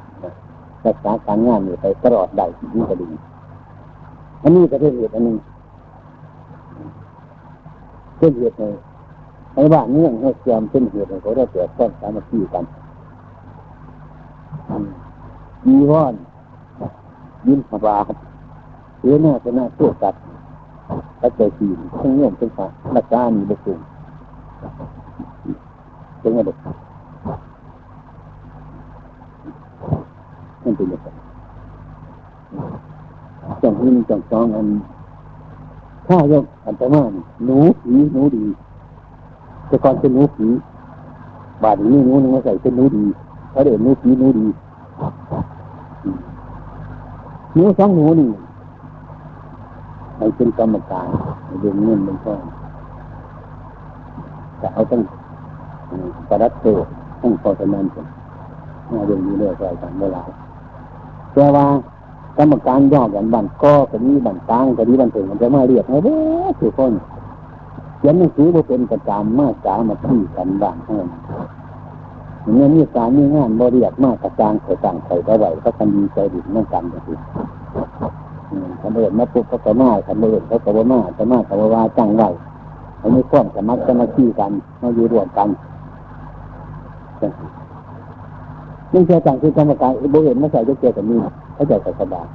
รักษาการงานนี่ไปตลอดได้ที่นี่ก็ดีอันนี้ก็เป็นเหตุอันนึ่งเป็นเหตุในในบ้านเมืองให้เสื่อมเป็นเหตุในเขาได้เกิดต้นสามัคคีกันมีว่อนยินสบายเสียหน้าเป็นหน้าตัวกัด ปัจจัยสี่ทั้งโยมทั้งฝาหลักการมีบุกงเป็นไงเด็กนั่นเป็นยังไงจังที่มีจังสองอันถ้ายกอันตรายหนูผีหนูดีแต่ก่อนเป็นหนูผีบาดนี้หนูนึงมาใส่เป็นหนูดีเขาเดินหนูผีหนูดีหนูสองหนูนี่ ให้เป็นกรรมการเรื่องเงินเป็นต้นแต่เอาต้องประดับตัวต้องพอสมานกันเรื่องนี้เรื่องอะไรกันเวลาแต่ว่ากรรมการยอดกันบันก็กนี้บันกลางกนี้บันถึงมันจะมาเรียกให้เด้อทุกคนเขียนหนังสือว่าเป็นประจำมาสามาที่กันบ้างเท่านั้นเมื่อมีการมีงานบริยากมากกระจางไข่ต่างไข่ก็ไหวก็คันดีใจดีนั่งกันอย่างนี้ ขันเดินมาปุ๊บเขาก็มาขันเดินเขาก็ว่ามาจะมาเขาว่าจ้างไหวอันนี้ข้อมสมัครจะมาขี้กันมาอยู่รวมกันนี่ใช่ต่างคือกรรมการอุโบเห็นไม่ใส่จะเกี่ยวกับนี่เขาใจสบาย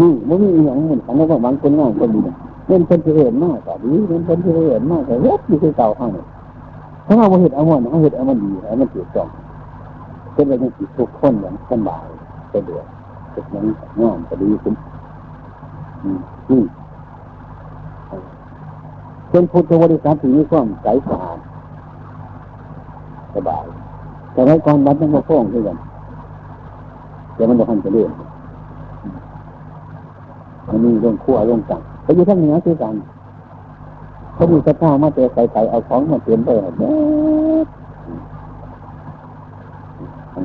นี่ไม่มีอย่างเหมือนบางคนง่ายคนดีเล่นเป็นที่เห็นมากกว่าดีเล่นเป็นที่เห็นมากกว่าเล็บอยู่ที่เก่าห้องถ้าเราเห็นเอามันเอาเห็นเอามันดีเอามันถูกต้องเป็นอะไรที่ทุกคนอย่างสบายสะดวก ทุกนั้นงานก็ดีขึ้นนี่เป็นพุทธบริษัทที่มีความใสสะอาดสบายแต่ในก่อนบัดมันก็ฟ้องด้วยกันแต่มันจะทันจะเลื่อนมันมีเรื่องขั้วเรื่องจังเขาอยู่ทั้งเหนือด้วยกันเขามีสภาพมาเจอใส่ใส่เอาของมาเตรียมไปหมดเนี่ย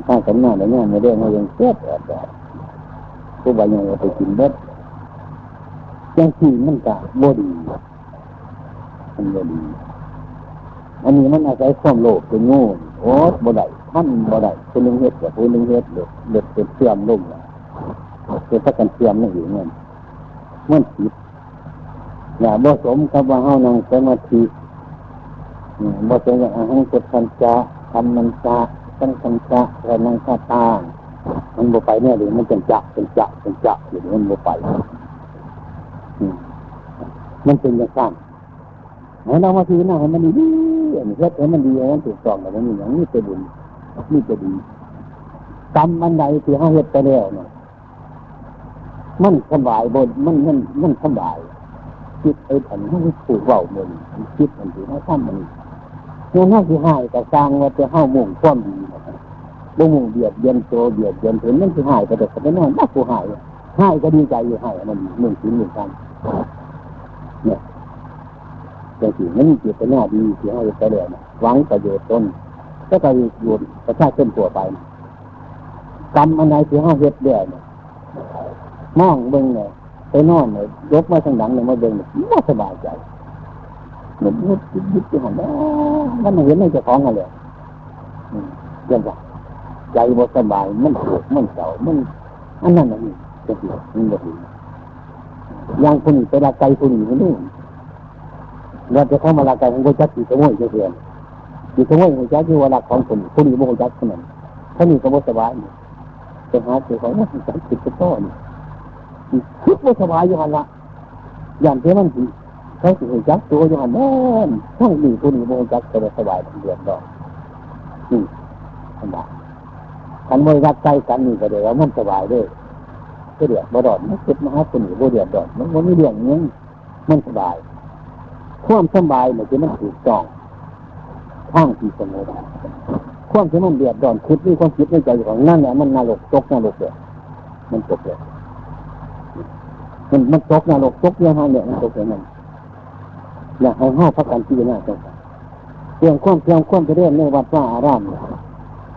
ข้ากันหน้าแล้วเนี่ยไม่ได้มายังเสียบแบบ แบบผู้บายังไปกินเบ็ดยังขี่มันกะบ่ดีมันบ่ดีอันนี้มันอาศัยความโลภเป็นงูโอ้บ่ได้ท่านบ่ได้เป็นหนึ่งเฮ็ดกับเป็นหนึ่งเฮ็ดเด็ดเด็ดเป็นเสื่อมลงเป็นพักกันเสื่อมนั่นอยู่เงี้ยมันผิดอย่าบ่สมกับว่าเฮานั่งสมาธิบ่สมกับอาหังกุทันจะทำมันจะตั้งทันจะระนังคาตา มันบ่ไปเนี่ยหรือมันเป็นจะเป็นจะเป็นจะหรือมันบ่ไปมันเป็นอย่างนั้นให้เรามาทีหน้าให้มันดีอันนี้เฮ็ดให้มันดีให้มันถูกต้องแล้วมันอย่างนี้จะบุญนี่จะดีกรรมอันใดที่เขาเฮ็ดไปแล้วเนี่ยมันสบายบนมันมันมันสบายคิดไอ้ผันให้ถูกเบาเหมือนคิดมันถือว่าทำมันเงินห้าสิหายแต่สร้างว่าจะห้ามุ่งความดี บ่มุ่งเบียดเบียนโตเบียดเบียนถึงนั่นคือหายก็แต่ก็นอนนักผู้หายหายก็ดีใจอยู่หายมันหนึ่งสิ่งหนึ่งกันเนี่ยอย่างที่มันมีเจตนหน้าดีที่ให้ไปเลยนะหวังประโยชน์ตนก็ไปอยู่ประชาชนตัวไปกรรมอันใดที่ห้าเฮ็ดเดือเนี่ยมองเบิ่งเนี่ยไปนอนเนี่ยยกมาทางหลังเนี่ยมาเบิ่งเนี่ยไม่สบายใจเหมือนยึดยึดยึดที่หันมันเห็นในเจ้าของอะไรเรื่องว่า ใจบ่สบายมันโกรธมันเศร้ามันอันนั้นอันนี้จะเกิดมันบ่ดีอย่างคนนี้ไปรักใจคนนี้มันนี่เราจะเข้ามารักใจของคนจักจีสมุยเฉยๆจีสมุยของจักที่ว่ารักของคนคนนี้บ่จักขนาดท่านี้ก็บ่สบายไปหาเจ้าของนั่นจักจิตก็นี่คิดบ่สบายอยู่หันละอย่างที่มันสิเขาสิจักตัวอยู่หันนั่นทั้งนี้คนนี้บ่จักก็สบายทั้งเดือดร้อนนี่สบา ยคันบริรักใจกันนี่ก็เดี๋ยวมันสบายด้วยก็เดือดบ่ดอนมันคิดมหาคนนี้บ่เดือดร้อนมันไม่เรื่องนี้มันสบายความสบายเนี่ยคือมันถูกต้องข้างที่สงบความที่มันเดือดร้อนคิดนี่ความคิดในใจของนั่นเนี่ยมันนรกตกนรกเลยมันตกเลยมันมันตกนรกตกยังไงเนี่ยมันตกอย่างนั้นอยากให้ห้าพักกันที่หน้าจังเรื่องความเพียงความจะเรียนในวัดว่าอาราม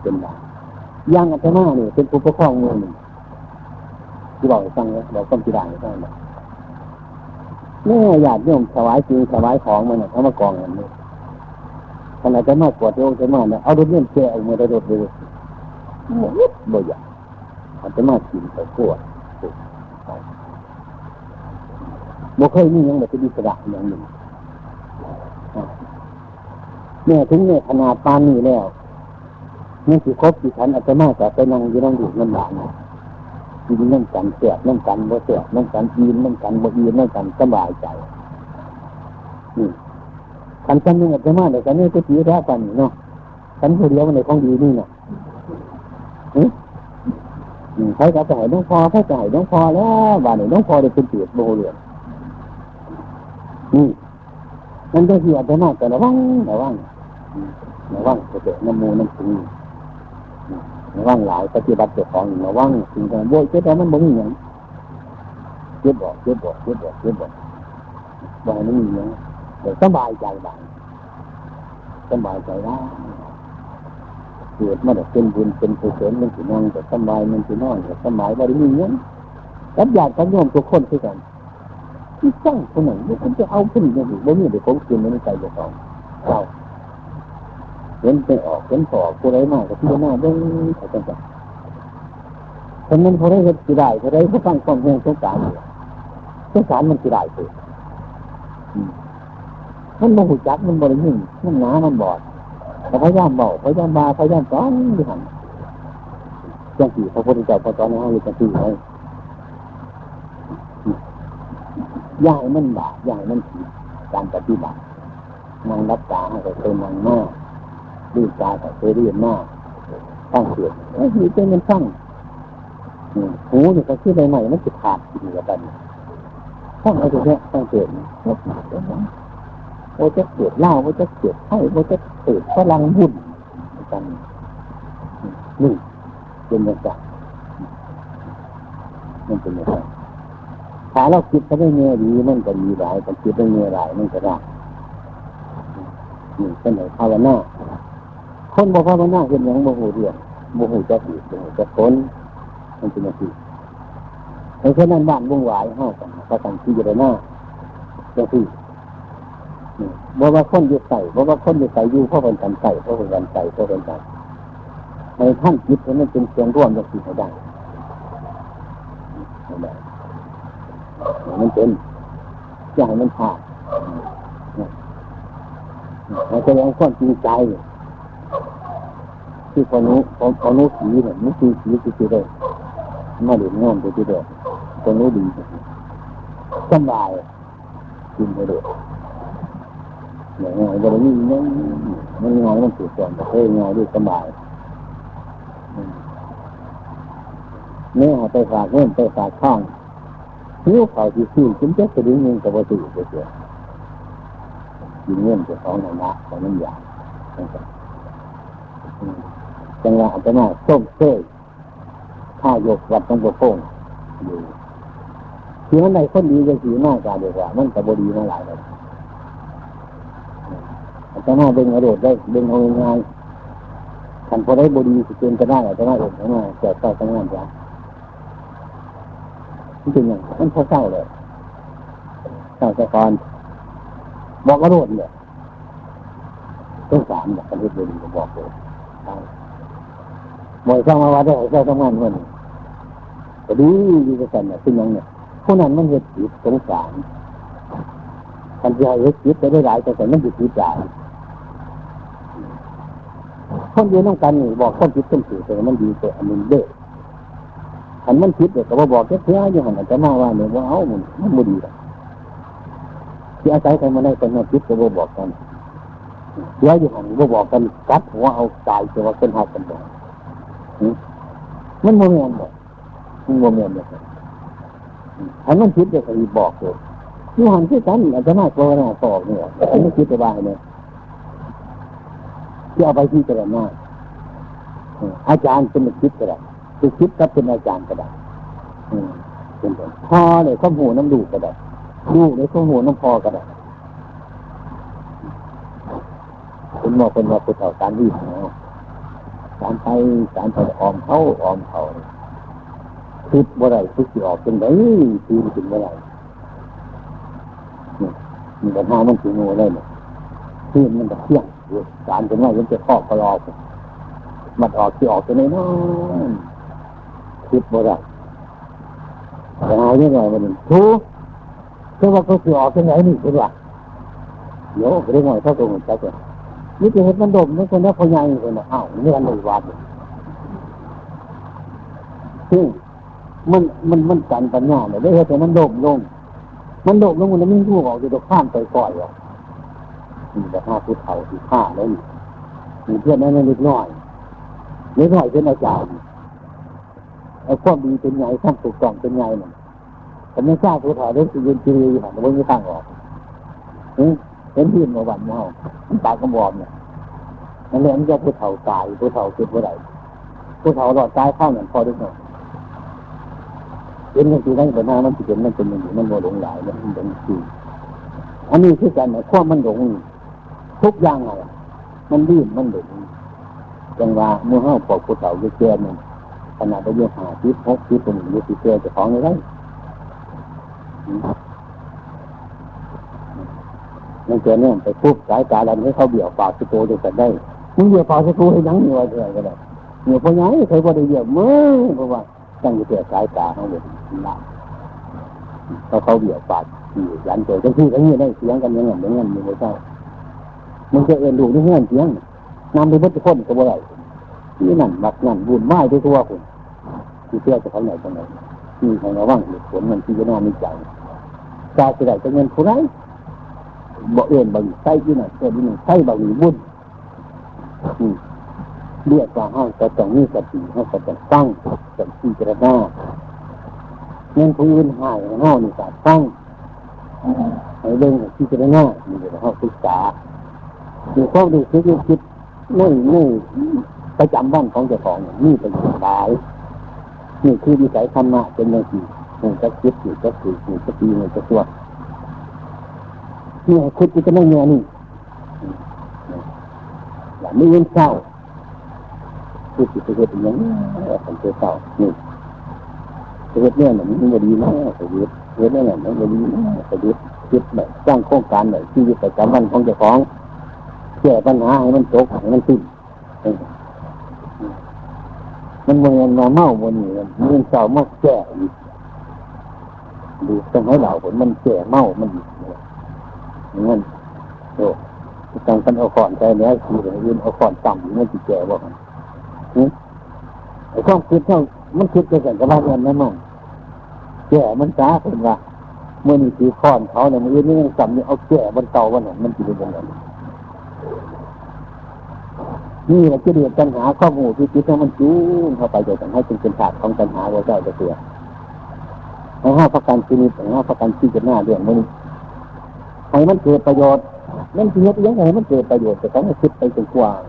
เป็นแบบ ย่างอัตมาเนี่ยเป็นผู้ปกครองเมืองที่บอกฟังเนี่ยบอกความจีด่างให้ฟังแบบแม่ญาติโยมถวายจริงถวายของมันเขามากองกันนี่ขณะจะมากวดโยมจะมาเนี่ยเอารถเลื่อนแกเอามือได้รถเลยบ่อยากอาจจะมากินแต่กลัวบ่เคยมีอย่างแบบที่ดิสระอย่างหนึ่งแม่ถึงเนี่ยขนาดปานนี้แล้ว นี่คือครบที่ฉันอาจจะมาแต่ไปนั่งอยู่นั่งดูนั่งหลานกินนั่งกันเสียนั่งกันบ่เสียนั่งกันยืนนั่งกันบ่ยืนนั่งกันสบายใจนี่ขันฉันนี่อาจจะมาแต่ฉันนี่ก็ตีแท้กันเนาะฉันคนเดียวมันในของดีนี่เนาะใครจะให้น้องพอใครจะให้น้องพอแล้วว่าไหนน้องพอได้เป็นเปียกโบเหลืองนี่นั่นก็คืออาจจะมากแต่ระวังระวังระวังจะเกิดน้ำมูน้ำซึง ระวังหลายปฏิบัติเจ้าของระวังสิ่งต่างๆโว้ยเจ็บแล้วมันบ่มีอย่างเจ็บบอกเจ็บบอกเจ็บบอกเจ็บบอกบอกมันมีอย่างเดี๋ยวสบายใจบ้างสบายใจได้เกิดมาแต่เป็นบุญเป็นกุศลมันสินองแต่สบายมันสินอนแต่สบายบ่ได้มีอย่างรับญาติกันโยมทุกคนคือกันที่สร้างคนไหนคุณจะเอาคนนอย่งบ่มีเดี๋ยวผมคืนในใจเจ้าของเจ้า เห็นไปออกเห็นพอผู้ใดมากกับที่หน้าเบ้งเขาจังจังคนนั้นเขาได้เห็นสิได้เขาได้เขาฟังความเพียงสงสารสงสารมันสิได้สิมันโมโหจักมันบริยิ่งมันหนามันบอดแต่พยายามเบาพยายามบาพยายามสอนดิหันจังสี่พระพุทธเจ้าพระตอนนี้ให้จังสี่เลยย่ายมันบาย่ายมันผิดการปฏิบัตินางรับตาให้กับเป็นนมาก ดีตาแต่เรียนมากตั้งเสียงไอ้หูเป็นมันฟังหูเนี่ยก็คือใบใหม่ๆมันจะขาดอยู่กับกันฟังอะไรตัวเนี้ยตั้งเสียงโอ้จะเกิดเล่าโอ้จะเกิดไข้โอ้จะเกิดพลังบุญกันนี่เป็นอย่างไรมันเป็นอย่างไรถ้าเราคิดไปได้เงี้ยดีมันก็ดีหลายถ้าคิดได้เงี้ยหลายมันก็ได้นี่เป็นไหนภาวนา คนบอกว่ามันน่าเห็นอย่างโมโหเรียนโมโหจะผิดโมโหจะพ้นมันเป็นอย่างนี้ในเช่นนั้นบ้านวงวายห้ากันประกันที่จะได้หน้าอย่างที่บอกว่าคนอยู่ใส่บอกว่าคนอยู่ใส่อยู่เพราะเป็นการใส่เพราะเป็นการใส่เพราะเป็นการในท่านคิดว่ามันเป็นเสียงร่วมอย่างที่เขาได้มันเป็นอยากมันขาดมันแสดงความจริงใจ ที่พอนุพอพอนุสีเนี่ยนุสีสีที่ที่ได้มาเดือดงานที่ที่ได้พอนุดีสบายกินไปเลยอย่างไงบริมีนั่นมันง่ายมันสุดส่วนแต่เฮ้ยง่ายด้วยสบายเนี่ยไปฝากเงินไปฝากข้องหิวเขาที่ซื้อกินเจ๊กระดิ่งเงินกับวัตถุไปเดียกินเงินจะสองหน้าของมันใหญ่ จังหวะจะมาส้มเส้ถ้ายกวัดต้องโป่งอยู่ที่มันในคนดีจะสีมากกว่าเดียวกว่า มันกับบดีมาหลายเลยอาจจะมาเบ่งกระโดดได้เบ่งเอาง่ายคันพอได้บดีสิเกินก็ได้อาจจะมาเอกมาแจกต่อตั้งงานจ้ะมันเป็นอย่างมันเศร้าเลยเศร้าสะกอนบอกกระโดดเลยต้องสามแบบกันเทศบดีบอกเลย หมวยสร้างมาว่าได้เจ้าทำงานมันก็ดีดีกันเนี่ยเป็นยังเนี่ยผู้นั้นมันเหตุผิดสงสารคันที่เหตุผิดจะได้หลายแต่แต่มันผิดผิดจ่ายคนเดียวต้องกันนี่บอกคนผิดคนผิดแต่มันดีแต่อันนี้เด้อคันมันผิดเด็กก็บบอกแค่เพื่ออยู่หันจะมาว่าเนี่ยว่าเอามันมันไม่ดีหรอกที่อาศัยกันมาได้คนมาผิดก็บบอกกันเดี๋ยวอยู่หันก็บอกกันกัดหัวเอาตายแต่ว่าคนหักกันบอก มันโมเมนต์บอกมันโมเมนต์บอกอันนั้นคิดเดี๋ยวก็บอกเลยที่หันที่กันอาจจะน่ากลัวน่าสอบเนี่ยอันนี้คิดไปบ้างเนี่ยที่เอาไปที่จะหน้าอาจารย์เป็นคิดก็ได้คือคิดก็เป็นอาจารย์ก็ได้เป็นพ่อเลยข้อมูลน้ำดูก็ได้ดูเลยข้อมูลน้ำพอก็ได้เป็นหมอเป็นหมอเป็นต่อการวิ่งนะ การไปการไปออมเขาออมเขาคิดบ่าไรคิดสิออกเป็นไงคิดเป็นบ่ไรมีปัญหามันถึงโง่เลยเนี่ยที่มันจะเที่ยงการเป็นว่ายังจะข้อบกรอมันออกที่ออกตัวน้อยคิดบ่าไรแต่หายังไงมันทูแค่ว่าเขาสิออกที่ไหนนี่คือว่าเดี๋ยวเรื่องอะไรเขาตรงใจเลย นี่จะเห็นมันดมนี่คนนี้พยายคนละอ้าวนี่มันเลยวัดซึ่งมันมันมันกันปัญญาเลยได้เห็นแต่มันดมลง มันดมลงมันไม่รู้ออกอยู่ตรงข้ามไปก่อยหรอกมีแต่ห้าพุทธเขาที่ฆ่าเลยมีเพื่อนนั่นนิดหน่อยนิดหน่อยเป็นอาจารย์ไอ้ความดีเป็นไงความถูกต้องเป็นไงเนี่ยผมไม่ทราบพุทธเขาได้ยืนจีอยู่หันไม่มีทางออก เห็นที่มาวันเมาตากระบอกเนี่ยนั่นแหละมันจะผู้เฒ่าตายผู้เฒ่าคิดว่าไรผู้เฒ่าหลอดตายเข้าอย่างพอด้หน่อยเป็นอย่างที่นั่งแต่หน้ามันจะเป็นมันเป็นอย่างนี้มันโมหลงหลายมันเป็นสิ่งอันนี้คือการหมายความมันหลงทุกอย่างอะไรมันดิ้นมันหลงจังว่าเมื่อห้าปอกผู้เฒ่าเยอะๆนึงขนาดอายุห้าสิบหกสิบเป็นอย่างนี้สิเจอจะของอะไร มันเกิดเนี่ยไปปุ๊บสายตาเราให้เขาเบี่ยวปากสะโกจะจะได้มึงเบี่ยวปากสะโกให้ยังอยู่อะไรก็ได้เนี่ยพอยังเคยพอได้เบี่ยวมือเพราะว่าตั้งอยู่เสียสายตาเขาเลยละเขาเขาเบี่ยวปากอยู่ยันตัวจังที่เขาเนี่ยได้เสียงกันยังไงยังไงมึงไม่ใช่มึงจะเอ็นดูที่เงี้ยเสียงนำไปพุทธคนกับอะไรที่นั่นบักนั่นบุญไม้ทั่วคุณที่เชื่อจะเขาไหนตรงไหนมีใครระวังเหตุผลมันที่จะน่ามีใจกาจะได้จะเงินผู้ไร บ่เอื่นบางใส่ที่ไหนเกิดที่ไหนใส่บางบุญเรียกว่าห้าจะต้องมีสติห้าจะต้องตั้งจะพิจารณาเงินผู้อื่นหายห้านี่การตั้งให้เรื่องพิจารณามีเดี๋ยวห้าศึกษามีความดูคิดคิดไม่ไม่ประจำบ้านของเจ้าของนี่เป็นหลายนี่คือวิสัยธรรมะเป็นอย่างที่หนึ่งจะคิดหนึ่งจะสื่อหนึ่งจะปีหนึ่งจะตัว เนี่ยคุดจะไม่เงี้ยนี่อย่าไม่เว้นเศร้าคือจิตจะเป็นอย่างนี้ผมเจอเศร้านี่ชีวิตเนี่ยมันไม่ดีนะชีวิตชีวิตเนี่ยมันไม่ดีนะชีวิตคิดแบบสร้างโครงการแบบชีวิตประจำวันของเจ้าของแก้ปัญหาให้มันจบให้มันสิ้นมันเงินมาเมาวันนี้มันเงินเศร้ามาแก่ดูต้องให้เราผลมันแก่เมามันอี เงินโอ้ต้องกันเอาขอนใจเนื้อคือเรื่องเอาขอนต่ำมันจะแก่บ่กันไอ้ความคิดเท่ามันคิดจะกันกับว่าเงินนั่นมั่งแก่มันจ้าเป็นว่าเมื่อนี่คือขอนเขาเนี่ยมันยืนนี่ยังจำนี่เอาแก่บนเตาวันนั้นมันจะเป็นยังไงนี่เราจะเรียนปัญหาข้อมูลที่คิดให้มันจูงเข้าไปจะทำให้เป็นเป็นถาดของปัญหาว่าเจ้าจะเสียให้ห้าประกันชีวิตห้าประกันชีวิตหน้าเรื่องมัน ให้มันเกิดประโยชน์นั่นคือเหตุยังไงมันเกิดประโยชน์แต่ต้องคิดไปถึงกว้าง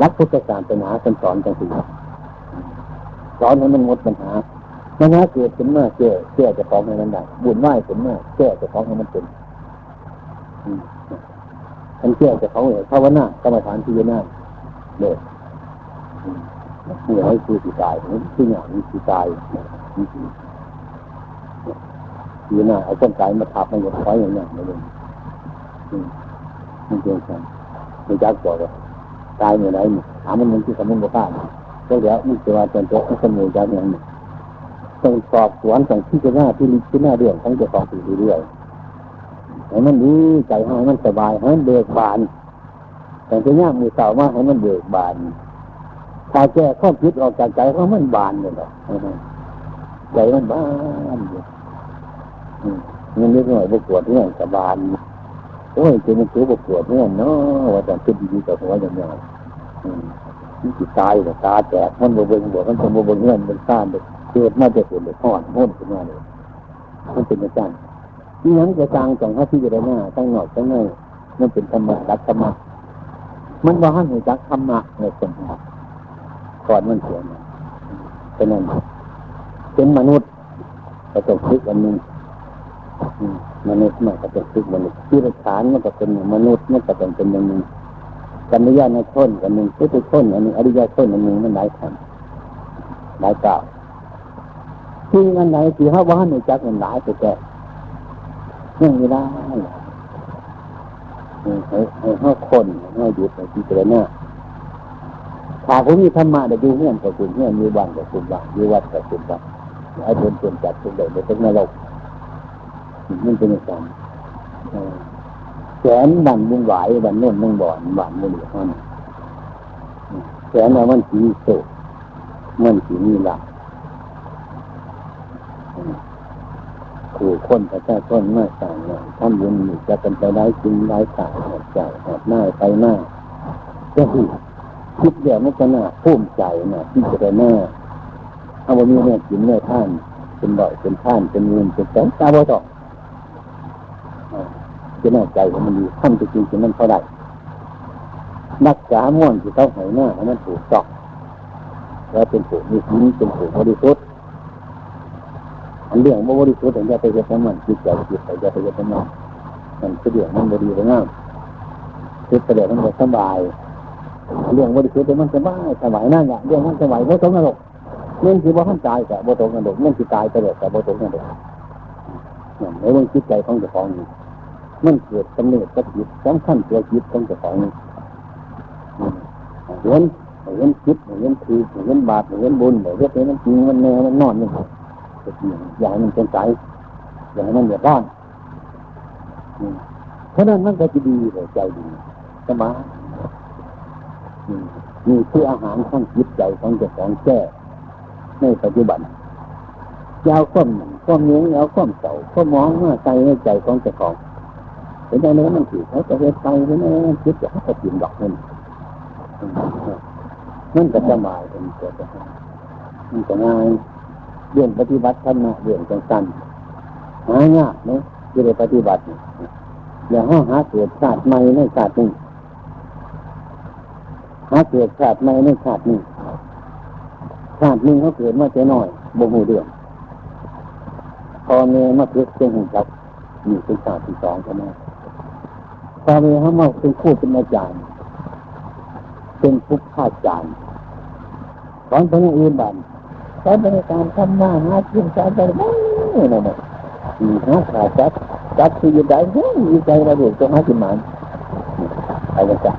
รักพุทธศาสนาเป็นสอนจังสิสอนให้มันหมดปัญหาปัญหาเกิดขึ้นเมื่อแก้แก้จะฟ้องให้มันได้บุญไหวขึ้นเมื่อแก้จะฟ้องให้มันเป็นมันแก้จะฟ้องเลยภาวนากรรมฐานที่ยนาเด็กเมื่อให้คือสิตายนี่คืออย่างนี้สิตายอ ยู่หน้าเอาต้นไายมาทับมันจะคอยอย่างนี้ไม่เลยมันเป็นไงไม่จักบอกว่าตายเมื่อไรถามมันมันที่สมุนบ้าก็เดี๋ยวมันจะว่าเป็นตัวสมุนจากอย่างนี้ต้องสอบสวนต้องที่จะหน้าที่ที่หน้าเรื่องของเจ้าของสิ่เรื่อยให้มันดีใจให้มันสบายให้มันเบิกบานแต่จะยากมือเสามาให้มันเบิกบานถ้าแก้ข้อคิดออกจากใจเพรามันบานเลยหรอใจมันบานอยู่ มันนิดหน่อยบวปวดเนี่ยสบานโอ้ยจะมันถือบวปวดเนี่ยเนาะว่าจะคิดดีๆกับหัวอย่างเงี้ยมันจิตตายแต่ตาแตกมันบวเบิงบวมันจะบวเบิงเงี้ยมันซ่านเลยเกิดมาจะปวดเลยทอดม้นขึ้นมาเลยมันเป็นอาจารย์ที่นั้นจะกลางจังหาที่จะได้หน้าตั้งหน่อยตั้งหน่อยมันเป็นธรรมะรักธรรมะมันว่าให้หัวจักธรรมะในสมองก่อนมันเสียเป็นนั่นเป็นมนุษย์ประสบคิดอันหนึ่ง มนุษย์มันก็เป็นคิดมนุษย์ที่ระฐานมันก็เป็นมนุษย์มันก็เป็นเป็นอย่างหนึ่งกัญญาณชนกันหนึ่งพุทธชนอันหนึ่งอริยชนอันหนึ่งมันหลายคำหลายกล่าวที่อันไหนที่เขาว่าในจักมันหลายแต่แก่ยังไม่ได้ให้ให้เขาคนให้หยุดให้พิจารณาถ้าผมมีธรรมะได้ดูเงื่อนกับคุณเงื่อนมีบ้านกับคุณบ้านมีวัดกับคุณบ้านไอ้คนเป็นจัดคุณได้ในเป็นนรก มันเป็นอย่างนั้นแสนบันมุ่งไหวบันโน่นมุ่งบ่อนบันมุ่งเหลือท่านแสนน่ะมันสีโศกมันสีมีหลักขู่คนพระเจ้าต้นมาสั่งเนี่ยทำบุญจะเป็นไปได้จริงได้สายหอดใจหอดหน้าไปหน้าก็คือคิดเดียวมันจะน่าภูมิใจนะที่จะได้หน้าเอาวันนี้เนี่ยกินเนี่ยท่านเป็นดอยเป็นท่านเป็นเงินเป็นแสนตาบ่ต่อ จะแน่ใจว่ามันดีทำจริงจริงมันเท่าไรนักษาม่วนที่เขาหายหน้าให้มันถูกต้องแล้วเป็นผูกมีศีลเป็นผูกบริสุทธิ์อันเรื่องบริสุทธิ์อย่างจะไปเห็นมันจิตใจจิตใจจะไปเห็นมันมันเสื่อมมันบริสุทธิ์งามคิดไปเดี๋ยวมันสบาย เรื่องบริสุทธิ์มันสบายสบายนั่นแหละเรื่องมันสบายไม่ต้องนรกเรื่องที่ว่าท่านตายแต่บ่ตกนรกเรื่องที่ตายไปเลยแต่บ่ตกนรกเนี่ยในเรื่องจิตใจของเจ้าของนี่ มันเกิดกำเนิดกับจิตสำคัญตัวจิตของเจ้าของเห็นเห็นจิตเห็นคือเห็นบาปเห็นบุญเห็นเห็นมันจริงมันแน่มันนอนนี่อย่าให้มันเป็นใจอย่าให้มันเดือดร้อนเพราะนั้นมันก็จะดีเลยใจดีสมานี่คืออาหารของจิตใจของเจ้าของแก่ในปัจจุบันยาวข้อมข้อมเนื้อยาวข้อมเสาข้อมองมาใจในใจของเจ้าของ เห็นได้ไหมมันถือเขาจะเห็นไปเห็นไหมคิดจะเขาจะกินดอกมันนั่นก็จะมาเป็นเกิดมันจะง่ายเรื่องปฏิบัติธรรมะเรื่องจังสันหายากเนาะที่ได้ปฏิบัติอย่าห้าหาเกิดชาติใหม่ในชาตินี้หาเกิดชาติใหม่ในชาตินี้ชาตินี้เขาเกิดมาแต่น้อยบ่หูเดือนพอเมมาเกิดเป็นหุ่นจับอยู่เป็นชาติที่สองใช่ไหม พอเมเขามาเป็นคู่เป็นอาจารย์ เป็นผู้ข้าจารย์สอนเป็นอื่นบ้านสอนเป็นการทำหน้าหากินสอนไปไม่นั่นแหละหาขาจัดจัดคือยู่ได้เฮ้ยใจระเด็กจะหากินมันอะไรกัน